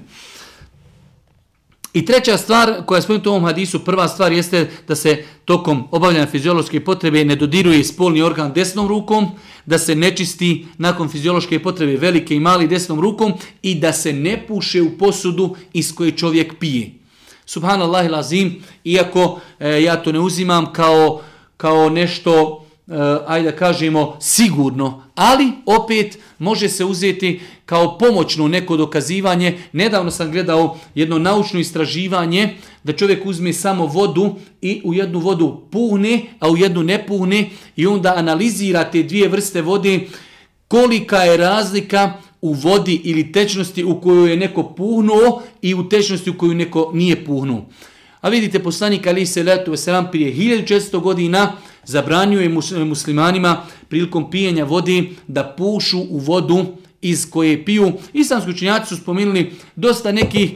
I treća stvar koja je spomenuta u ovom hadisu, prva stvar jeste da se tokom obavljanja fiziološke potrebe ne dodiruje spolni organ desnom rukom, da se ne čisti nakon fiziološke potrebe velike i mali desnom rukom i da se ne puše u posudu iz koje čovjek pije. Subhanallah lazim, iako e, ja to ne uzimam kao, kao nešto uh, ajde da kažemo, sigurno, ali opet može se uzeti kao pomoćno neko dokazivanje. Nedavno sam gledao jedno naučno istraživanje da čovjek uzme samo vodu i u jednu vodu puhne, a u jednu ne puhne i onda analizira te dvije vrste vode kolika je razlika u vodi ili tečnosti u koju je neko puhnuo i u tečnosti u koju neko nije puhnuo. A vidite, poslanik Ali Selatu veselam prije 1400 godina zabranjuje muslimanima prilikom pijenja vode da pušu u vodu iz koje piju. Islamski učinjaci su spomenuli dosta nekih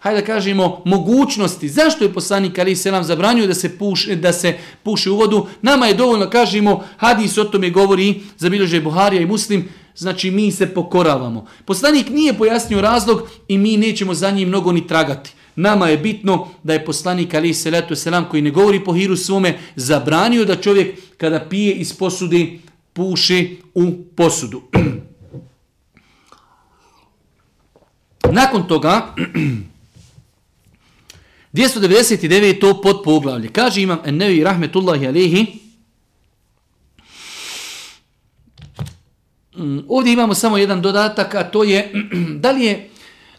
hajde da kažemo, mogućnosti. Zašto je poslanik Ali Selam zabranio da se, puše, da se puši u vodu? Nama je dovoljno, kažemo, hadis o tome govori, zabilježe Buharija i Muslim, znači mi se pokoravamo. Poslanik nije pojasnio razlog i mi nećemo za njim mnogo ni tragati. Nama je bitno da je poslanik Ali Selatu Selam koji ne govori po hiru svome zabranio da čovjek kada pije iz posude puši u posudu. [clears throat] Nakon toga [clears throat] 299 to pod poglavlje. Kaže imam Ennevi Rahmetullahi Alehi mm, Ovdje imamo samo jedan dodatak, a to je [clears throat] da li je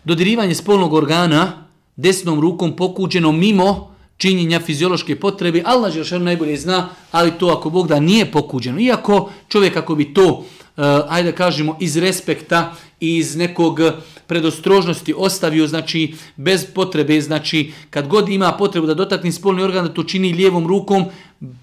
dodirivanje spolnog organa desnom rukom pokuđeno mimo činjenja fiziološke potrebe. Allah Žešan najbolje zna, ali to ako Bog da nije pokuđeno. Iako čovjek ako bi to, uh, ajde da kažemo, iz respekta iz nekog predostrožnosti ostavio, znači bez potrebe, znači kad god ima potrebu da dotakne spolni organ, da to čini lijevom rukom,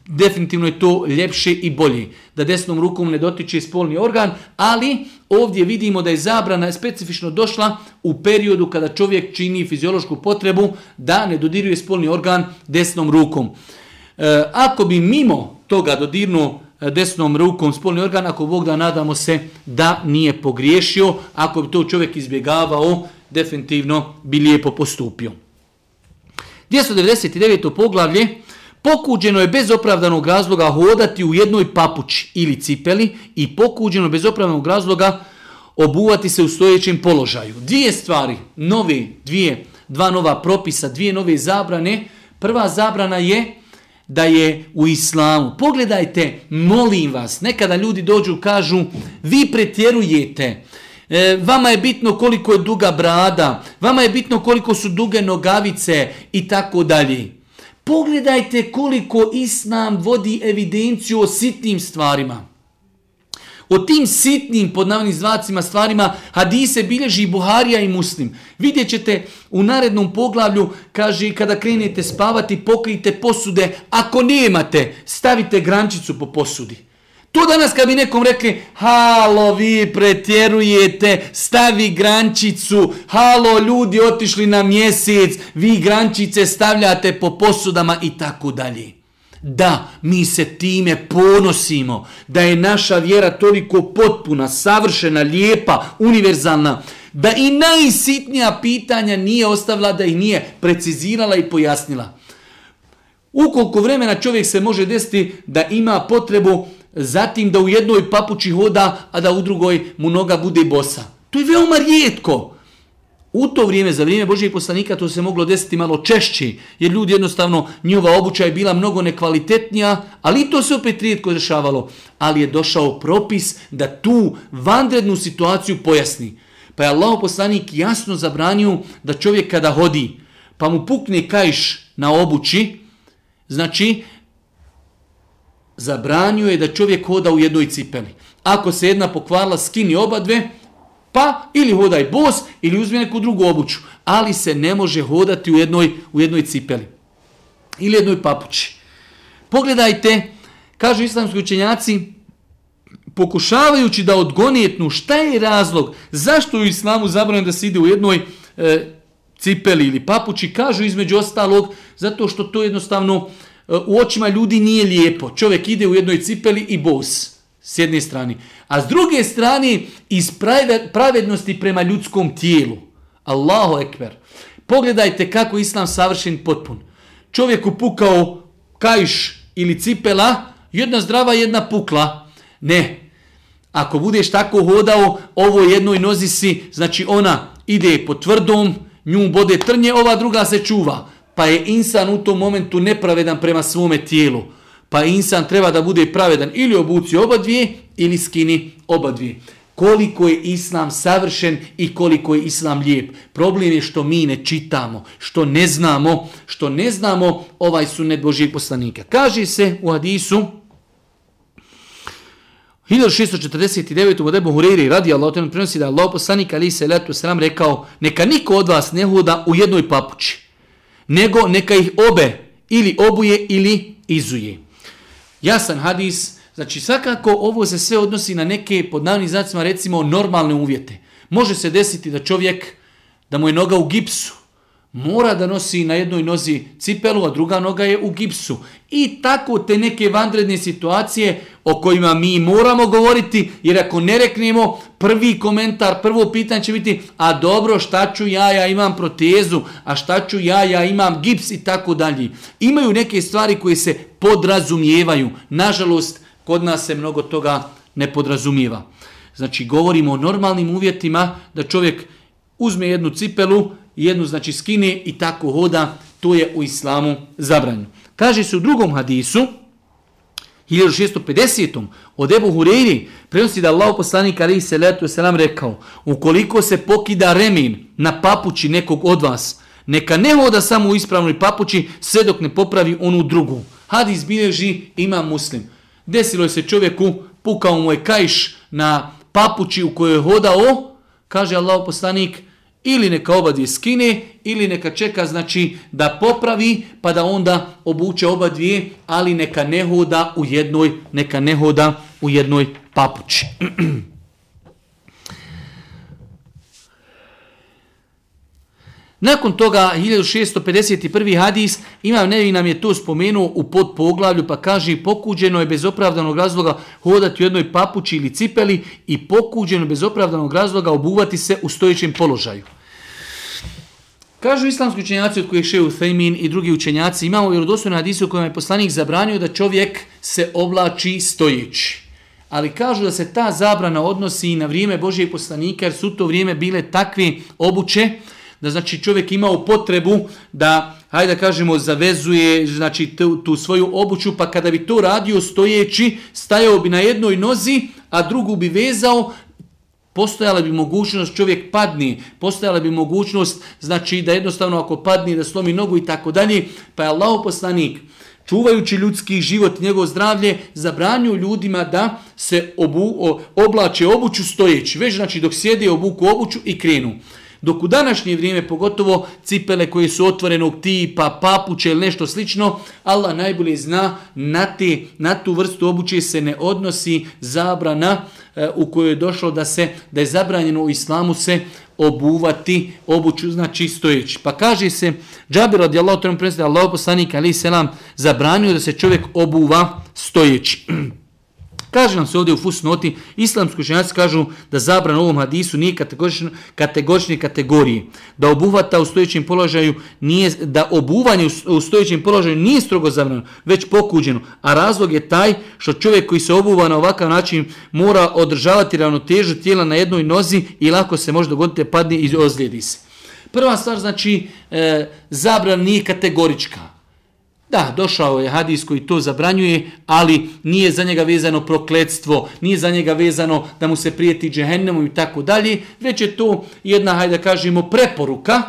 definitivno je to ljepše i bolje. Da desnom rukom ne dotiče spolni organ, ali ovdje vidimo da je zabrana specifično došla u periodu kada čovjek čini fiziološku potrebu da ne dodiruje spolni organ desnom rukom. E, ako bi mimo toga dodirnuo e, desnom rukom spolni organ, ako Bog da nadamo se da nije pogriješio, ako bi to čovjek izbjegavao, definitivno bi lijepo postupio. 299. poglavlje, Pokuđeno je bez opravdanog razloga hodati u jednoj papući ili cipeli i pokuđeno bez opravdanog razloga obuvati se u stojećem položaju. Dvije stvari, nove, dvije, dva nova propisa, dvije nove zabrane. Prva zabrana je da je u islamu. Pogledajte, molim vas, nekada ljudi dođu kažu, vi pretjerujete, e, vama je bitno koliko je duga brada, vama je bitno koliko su duge nogavice i tako dalje. Pogledajte koliko Islam vodi evidenciju o sitnim stvarima. O tim sitnim, pod navodnim zvacima, stvarima hadise bilježi Buharija i Muslim. Vidjet ćete u narednom poglavlju, kaže, kada krenete spavati, pokrijte posude. Ako nemate, stavite grančicu po posudi. To danas kad bi nekom rekli, halo vi pretjerujete, stavi grančicu, halo ljudi otišli na mjesec, vi grančice stavljate po posudama i tako dalje. Da, mi se time ponosimo, da je naša vjera toliko potpuna, savršena, lijepa, univerzalna, da i najsitnija pitanja nije ostavila, da ih nije precizirala i pojasnila. Ukoliko vremena čovjek se može desiti da ima potrebu zatim da u jednoj papuči hoda, a da u drugoj mu noga bude bosa. To je veoma rijetko. U to vrijeme, za vrijeme Božijeg poslanika, to se moglo desiti malo češće, jer ljudi jednostavno, njihova obuća je bila mnogo nekvalitetnija, ali to se opet rijetko rešavalo. Ali je došao propis da tu vanrednu situaciju pojasni. Pa je Allah poslanik jasno zabranio da čovjek kada hodi, pa mu pukne kajš na obući, znači, zabranio je da čovjek hoda u jednoj cipeli. Ako se jedna pokvarila, skini oba dve, Pa ili hodaj bos ili uzmi neku drugu obuću, ali se ne može hodati u jednoj, u jednoj cipeli ili jednoj papući. Pogledajte, kažu islamski učenjaci, pokušavajući da odgonijetnu šta je razlog, zašto u islamu zabranjeno da se ide u jednoj e, cipeli ili papući, kažu između ostalog, zato što to jednostavno e, E, u očima ljudi nije lijepo. Čovjek ide u jednoj cipeli i bos s jedne strane. A s druge strane, iz pravednosti prema ljudskom tijelu. Allahu ekber. Pogledajte kako islam savršen potpun. Čovjek upukao kajš ili cipela, jedna zdrava, jedna pukla. Ne. Ako budeš tako hodao, ovo jednoj nozi si, znači ona ide po tvrdom, nju bode trnje, ova druga se čuva. Pa je insan u tom momentu nepravedan prema svome tijelu pa insan treba da bude pravedan ili obuci oba dvije ili skini oba dvije. Koliko je islam savršen i koliko je islam lijep. Problem je što mi ne čitamo, što ne znamo, što ne znamo ovaj sunet Božijeg poslanika. Kaže se u hadisu 1649. u Debu Hureyri radi Allah, ten prenosi da Allah poslanik ali se letu sram rekao neka niko od vas ne hoda u jednoj papući, nego neka ih obe ili obuje ili izuje jasan hadis, znači svakako ovo se sve odnosi na neke pod navnim znacima recimo normalne uvjete. Može se desiti da čovjek, da mu je noga u gipsu, mora da nosi na jednoj nozi cipelu, a druga noga je u gipsu. I tako te neke vanredne situacije o kojima mi moramo govoriti, jer ako ne reknemo, prvi komentar, prvo pitanje će biti, a dobro, šta ću ja, ja imam protezu, a šta ću ja, ja imam gips i tako dalje. Imaju neke stvari koje se podrazumijevaju. Nažalost, kod nas se mnogo toga ne podrazumijeva. Znači, govorimo o normalnim uvjetima da čovjek uzme jednu cipelu, jednu znači skine i tako hoda, to je u islamu zabranjeno. Kaže se u drugom hadisu, 1650. od Ebu Hureyri prenosi da Allah poslanik Ali Seletu selam rekao ukoliko se pokida remin na papući nekog od vas neka ne hoda samo u ispravnoj papući sve dok ne popravi onu drugu. Hadis bilježi ima muslim. Desilo je se čovjeku, pukao mu je kajš na papući u kojoj je hodao, kaže Allah poslanik, ili neka obadvije skine, ili neka čeka znači da popravi, pa da onda obuče oba dvije, ali neka ne hoda u jednoj, neka ne hoda u jednoj papuči. [clears throat] Nakon toga, 1651. hadis, Imam Nevi nam je to spomenuo u podpoglavlju, pa kaže pokuđeno je bez opravdanog razloga hodati u jednoj papući ili cipeli i pokuđeno bez opravdanog razloga obuvati se u stojećem položaju. Kažu islamski učenjaci od kojih šeju Thaymin i drugi učenjaci, imamo vjerodostojne hadise u kojem je poslanik zabranio da čovjek se oblači stojeći. Ali kažu da se ta zabrana odnosi i na vrijeme Božije poslanika, jer su to vrijeme bile takve obuće, da znači čovjek imao potrebu da hajde da kažemo zavezuje znači tu, tu svoju obuću pa kada bi to radio stojeći stajao bi na jednoj nozi a drugu bi vezao postojala bi mogućnost čovjek padni postojala bi mogućnost znači da jednostavno ako padni da slomi nogu i tako dalje pa je Allah poslanik čuvajući ljudski život i njegovo zdravlje, zabranju ljudima da se obu, oblače obuću stojeći. Već znači dok sjede obuku obuću i krenu. Dok u današnje vrijeme, pogotovo cipele koje su otvorenog tipa, papuće ili nešto slično, Allah najbolje zna na, te, na tu vrstu obuće se ne odnosi zabrana e, u kojoj je došlo da se da je zabranjeno u islamu se obuvati obuću, znači stojeći. Pa kaže se, Džabir radijallahu ta'ala predstavlja Allah poslanik ali selam zabranio da se čovjek obuva stojeći. [clears throat] Kaže nam se ovdje u fusnoti, islamski učenjaci kažu da zabran ovom hadisu nije kategorične kategorije. Da obuhvata u stojećem položaju nije, da obuvanje u stojećem položaju nije strogo zabrano, već pokuđeno. A razlog je taj što čovjek koji se obuva na ovakav način mora održavati ravnotežu tijela na jednoj nozi i lako se može dogoditi padne i ozlijedi se. Prva stvar znači e, zabran nije kategorička. Da, došao je hadis koji to zabranjuje, ali nije za njega vezano prokledstvo, nije za njega vezano da mu se prijeti džehennemom i tako dalje, već je to jedna, hajde da kažemo, preporuka,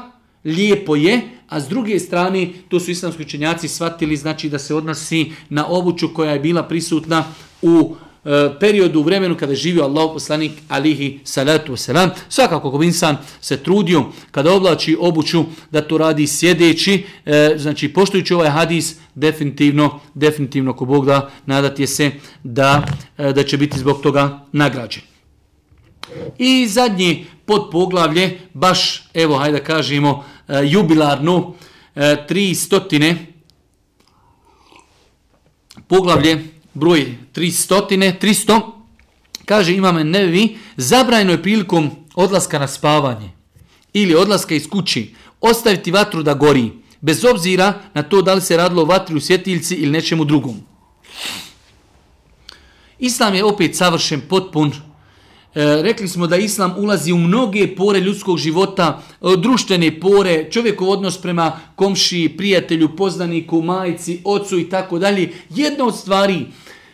lijepo je, a s druge strane, to su islamski učenjaci shvatili, znači da se odnosi na obuću koja je bila prisutna u Eh, periodu u vremenu kada je živio Allah poslanik alihi salatu wasalam. Svakako ko insan se trudio kada oblači obuću da to radi sjedeći, e, znači poštujući ovaj hadis, definitivno, definitivno ko Bog da nadati je se da, e, da će biti zbog toga nagrađen. I zadnji pod poglavlje, baš, evo, hajde da kažemo, jubilarno, tri stotine, poglavlje broj 300, 300, kaže imame nevi, zabrajno je prilikom odlaska na spavanje ili odlaska iz kući ostaviti vatru da gori, bez obzira na to da li se radilo o vatri u svjetiljci ili nečemu drugom. Islam je opet savršen, potpun. E, rekli smo da Islam ulazi u mnoge pore ljudskog života, e, društvene pore, čovjekov odnos prema komši, prijatelju, poznaniku, majici, ocu i tako dalje. Jedna od stvari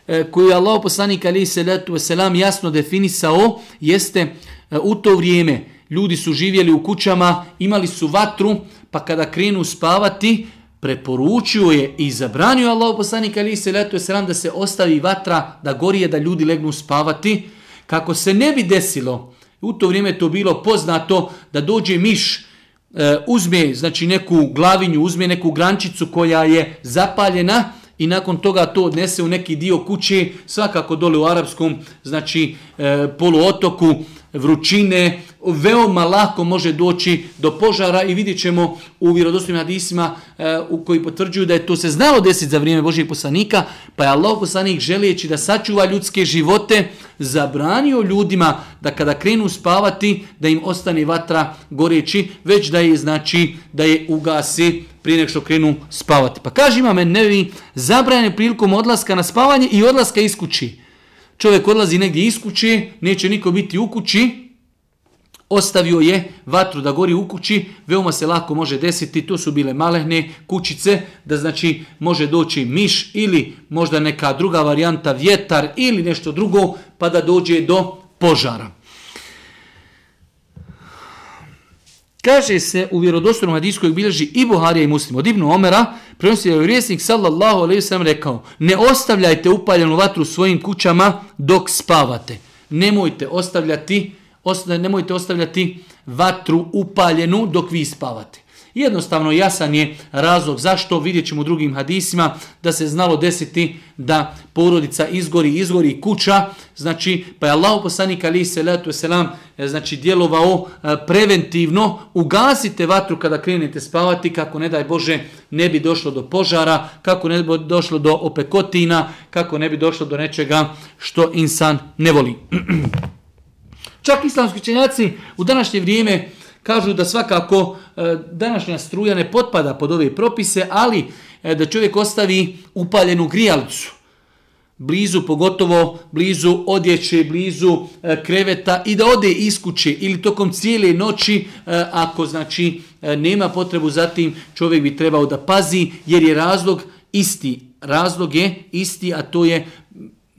E, koju je Allah poslanik ali se letu selam jasno definisao jeste e, u to vrijeme ljudi su živjeli u kućama, imali su vatru, pa kada krenu spavati, preporučio je i zabranio Allah poslanik ali se letu selam da se ostavi vatra da gorije da ljudi legnu spavati, kako se ne bi desilo, u to vrijeme to bilo poznato da dođe miš e, uzme znači neku glavinju, uzme neku grančicu koja je zapaljena i nakon toga to odnese u neki dio kuće, svakako dole u arapskom, znači e, poluotoku, vrućine, veoma lako može doći do požara i vidjet ćemo u vjerodostojnim hadisima e, u koji potvrđuju da je to se znalo desiti za vrijeme Božijeg poslanika, pa je Allah poslanik želijeći da sačuva ljudske živote, zabranio ljudima da kada krenu spavati, da im ostane vatra goreći, već da je znači da je ugasi prije nek što krenu spavati. Pa kaže ima men nevi zabranje prilikom odlaska na spavanje i odlaska iz kući. Čovjek odlazi negdje iz kuće, neće niko biti u kući, ostavio je vatru da gori u kući, veoma se lako može desiti, to su bile malehne kućice, da znači može doći miš ili možda neka druga varijanta vjetar ili nešto drugo, pa da dođe do požara. Kaže se u vjerodostojnom hadisu kojeg bilježi i Buharija i Muslim od Ibnu Omera, prenosi da je vjesnik sallallahu alaihi sallam rekao ne ostavljajte upaljenu vatru svojim kućama dok spavate. Nemojte ostavljati, osta, nemojte ostavljati vatru upaljenu dok vi spavate. Jednostavno jasan je razlog zašto, vidjet ćemo u drugim hadisima, da se znalo desiti da porodica izgori, izgori kuća, znači pa je Allah poslanik ali se letu selam e, znači djelovao e, preventivno, ugasite vatru kada krenete spavati kako ne daj Bože ne bi došlo do požara, kako ne bi došlo do opekotina, kako ne bi došlo do nečega što insan ne voli. [clears throat] Čak islamski čenjaci u današnje vrijeme kažu da svakako e, današnja struja ne potpada pod ove propise, ali e, da čovjek ostavi upaljenu grijalicu blizu, pogotovo blizu odjeće, blizu e, kreveta i da ode iz kuće ili tokom cijele noći, e, ako znači nema potrebu za tim, čovjek bi trebao da pazi jer je razlog isti. Razlog je isti, a to je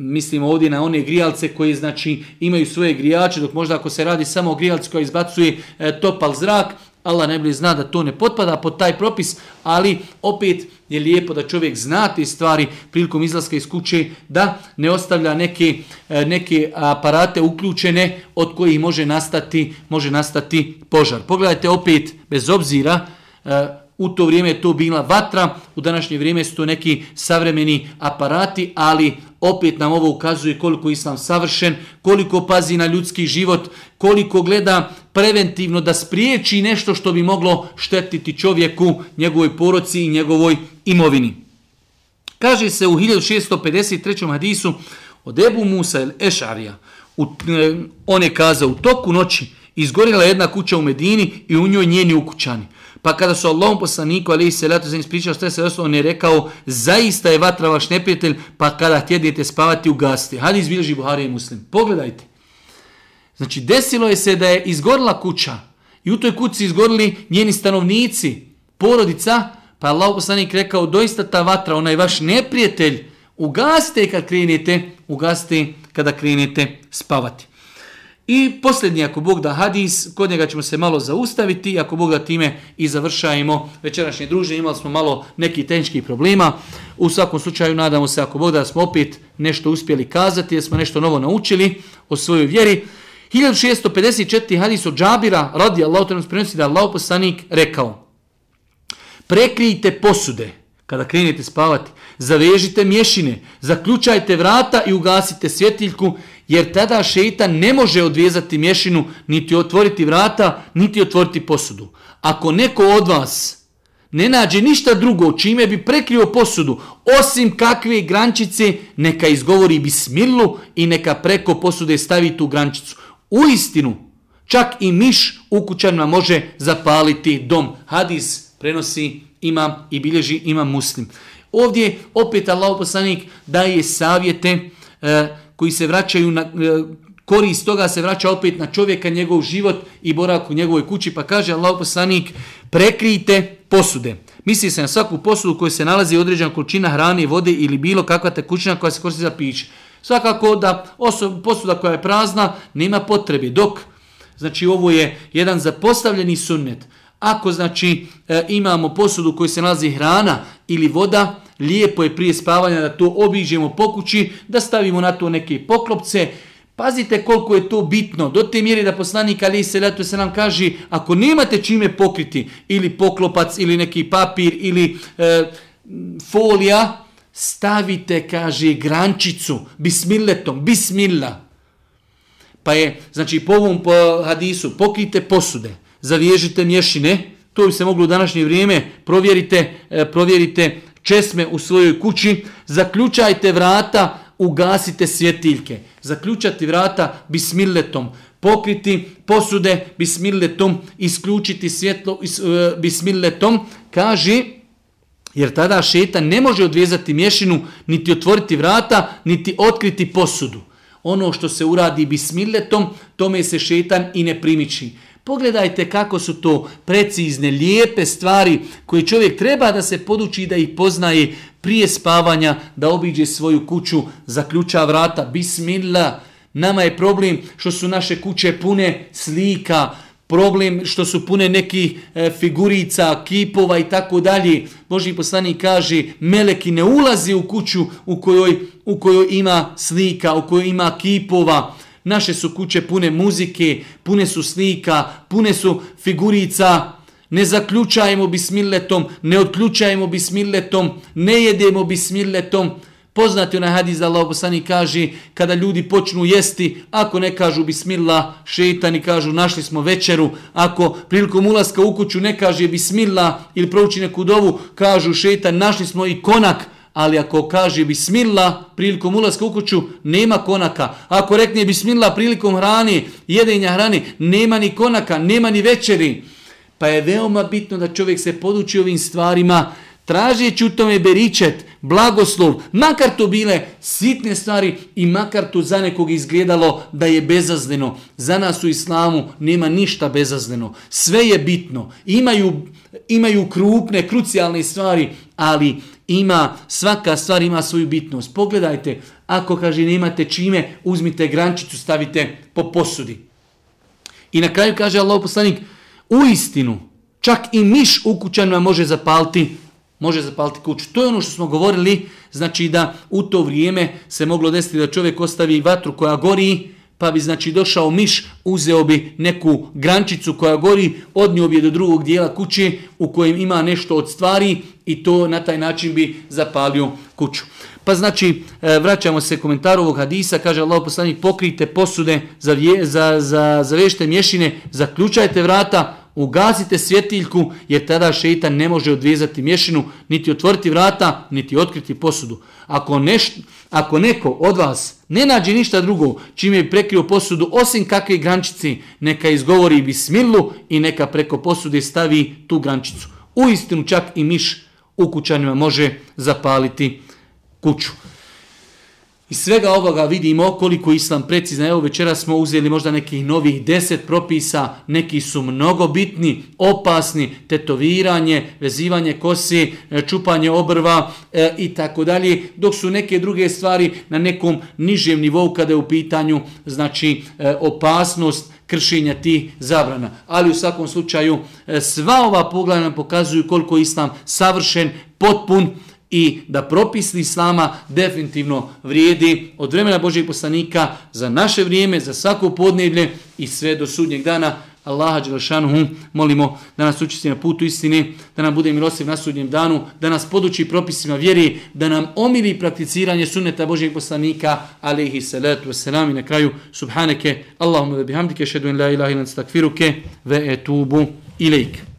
Mislim ovdje na one grijalce koji znači imaju svoje grijače, dok možda ako se radi samo o grijalci koji izbacuje e, topal zrak, Allah ne bi zna da to ne potpada pod taj propis, ali opet je lijepo da čovjek zna te stvari prilikom izlaska iz kuće, da ne ostavlja neke, e, neke aparate uključene od kojih može nastati, može nastati požar. Pogledajte opet, bez obzira, e, u to vrijeme je to bila vatra, u današnje vrijeme su to neki savremeni aparati, ali opet nam ovo ukazuje koliko islam savršen, koliko pazi na ljudski život, koliko gleda preventivno da spriječi nešto što bi moglo štetiti čovjeku, njegovoj poroci i njegovoj imovini. Kaže se u 1653. hadisu od Ebu Musa el Ešarija, u, e, on je kazao u toku noći izgorila jedna kuća u Medini i u njoj njeni ukućani. Pa kada su Allahom poslaniku, ali i se za sam ispričao što se osnovno on je rekao, zaista je vatra vaš neprijatelj, pa kada htjedete spavati u gasti. Hadis bilži Buhari i Muslim. Pogledajte. Znači, desilo je se da je izgorila kuća i u toj kući izgorili njeni stanovnici, porodica, pa je Allah poslanik rekao, doista ta vatra, onaj vaš neprijatelj, ugasite kad krenete, ugasite kada krenete spavati. I posljednji, ako Bog da hadis, kod njega ćemo se malo zaustaviti, ako Bog da time i završajemo večerašnje druženje, imali smo malo nekih tehničkih problema. U svakom slučaju nadamo se, ako Bog da smo opet nešto uspjeli kazati, jer smo nešto novo naučili o svojoj vjeri. 1654. hadis od Džabira, radi Allah, to nam prenosi da Allah poslanik rekao, prekrijte posude kada krenete spavati, zavežite mješine, zaključajte vrata i ugasite svjetiljku, jer tada šeitan ne može odvezati mješinu, niti otvoriti vrata, niti otvoriti posudu. Ako neko od vas ne nađe ništa drugo čime bi prekrio posudu, osim kakve grančice, neka izgovori bismilu i neka preko posude stavi tu grančicu. U istinu, čak i miš u kućanima može zapaliti dom. Hadis prenosi imam i bilježi imam muslim. Ovdje opet Allah poslanik daje savjete e, koji se vraćaju na e, korist toga se vraća opet na čovjeka, njegov život i borak u njegovoj kući, pa kaže Allah poslanik prekrijte posude. Misli se na svaku posudu koju se nalazi određena količina hrane, vode ili bilo kakva tekućina koja se koristi za piće. Svakako da osoba, posuda koja je prazna nema potrebe, dok znači ovo je jedan zapostavljeni sunnet. Ako znači e, imamo posudu koju se nalazi hrana ili voda, lijepo je prije spavanja da to obiđemo po kući, da stavimo na to neke poklopce. Pazite koliko je to bitno. Do te mjere da poslanik Ali se leto se nam kaže, ako nemate čime pokriti, ili poklopac, ili neki papir, ili e, folija, stavite, kaže, grančicu, bismilletom, bismillah. Pa je, znači, po ovom po hadisu, pokrite posude, zavježite mješine, to bi se moglo u današnje vrijeme, provjerite, e, provjerite česme u svojoj kući, zaključajte vrata, ugasite svjetiljke. Zaključati vrata bismilletom, pokriti posude bismilletom, isključiti svjetlo e, bismilletom, kaže, jer tada šetan ne može odvezati mješinu, niti otvoriti vrata, niti otkriti posudu. Ono što se uradi bismilletom, tome se šetan i ne primiči. Pogledajte kako su to precizne, lijepe stvari koje čovjek treba da se poduči da ih poznaje prije spavanja, da obiđe svoju kuću, zaključa vrata, bismillah. Nama je problem što su naše kuće pune slika, problem što su pune nekih e, figurica, kipova i tako dalje. Boži poslanik kaže, meleki ne ulazi u kuću u kojoj, u kojoj ima slika, u kojoj ima kipova. Naše su kuće pune muzike, pune su slika, pune su figurica. Ne zaključajemo bismilletom, ne odključajemo bismilletom, ne jedemo bismilletom. Poznati onaj hadis da Allah poslani kaže kada ljudi počnu jesti, ako ne kažu bismillah, šeitani kažu našli smo večeru, ako prilikom ulaska u kuću ne kaže bismillah ili prouči neku dovu, kažu šeitan našli smo i konak, ali ako kaže bismillah prilikom ulaska u kuću, nema konaka. Ako rekne bismillah prilikom hrani, jedenja hrani, nema ni konaka, nema ni večeri. Pa je veoma bitno da čovjek se poduči ovim stvarima, tražeći u tome beričet, blagoslov, makar to bile sitne stvari i makar to za nekog izgledalo da je bezazneno. Za nas u islamu nema ništa bezazneno. Sve je bitno. Imaju, imaju krupne, krucijalne stvari, ali ima, svaka stvar ima svoju bitnost. Pogledajte, ako kaže nemate čime, uzmite grančicu, stavite po posudi. I na kraju kaže Allah poslanik, u istinu, čak i miš u kućanima može zapaliti može zapaliti kuću. To je ono što smo govorili, znači da u to vrijeme se moglo desiti da čovjek ostavi vatru koja gori, pa bi znači došao miš, uzeo bi neku grančicu koja gori, odnio bi je do drugog dijela kuće u kojem ima nešto od stvari i to na taj način bi zapalio kuću. Pa znači, e, vraćamo se komentaru ovog hadisa, kaže Allah poslanik, pokrijte posude, za, za, za, za vešte mješine, zaključajte vrata, ugasite svjetiljku, jer tada šeitan ne može odvezati mješinu, niti otvoriti vrata, niti otkriti posudu. Ako, neš, ako neko od vas ne nađe ništa drugo čime je prekrio posudu, osim kakve grančici, neka izgovori bismilu i neka preko posude stavi tu grančicu. U istinu čak i miš u kućanima može zapaliti kuću. Iz svega ovoga vidimo koliko islam precizna. Evo večera smo uzeli možda nekih novih deset propisa, neki su mnogo bitni, opasni, tetoviranje, vezivanje kosi, e, čupanje obrva e, i tako dalje, dok su neke druge stvari na nekom nižem nivou kada je u pitanju znači e, opasnost kršenja tih zabrana. Ali u svakom slučaju e, sva ova poglavlja nam pokazuju koliko je islam savršen, potpun, i da propis islama definitivno vrijedi od vremena Božih poslanika za naše vrijeme, za svako podnevlje i sve do sudnjeg dana. Allaha Đelešanuhu molimo da nas učisti na putu istine, da nam bude milostiv na sudnjem danu, da nas poduči propisima vjeri, da nam omili prakticiranje sunneta Božijeg poslanika, alaihi salatu wasalam i na kraju subhaneke, Allahumma da bihamdike, šedu in la ilaha ilan stakfiruke, ve etubu ilaik.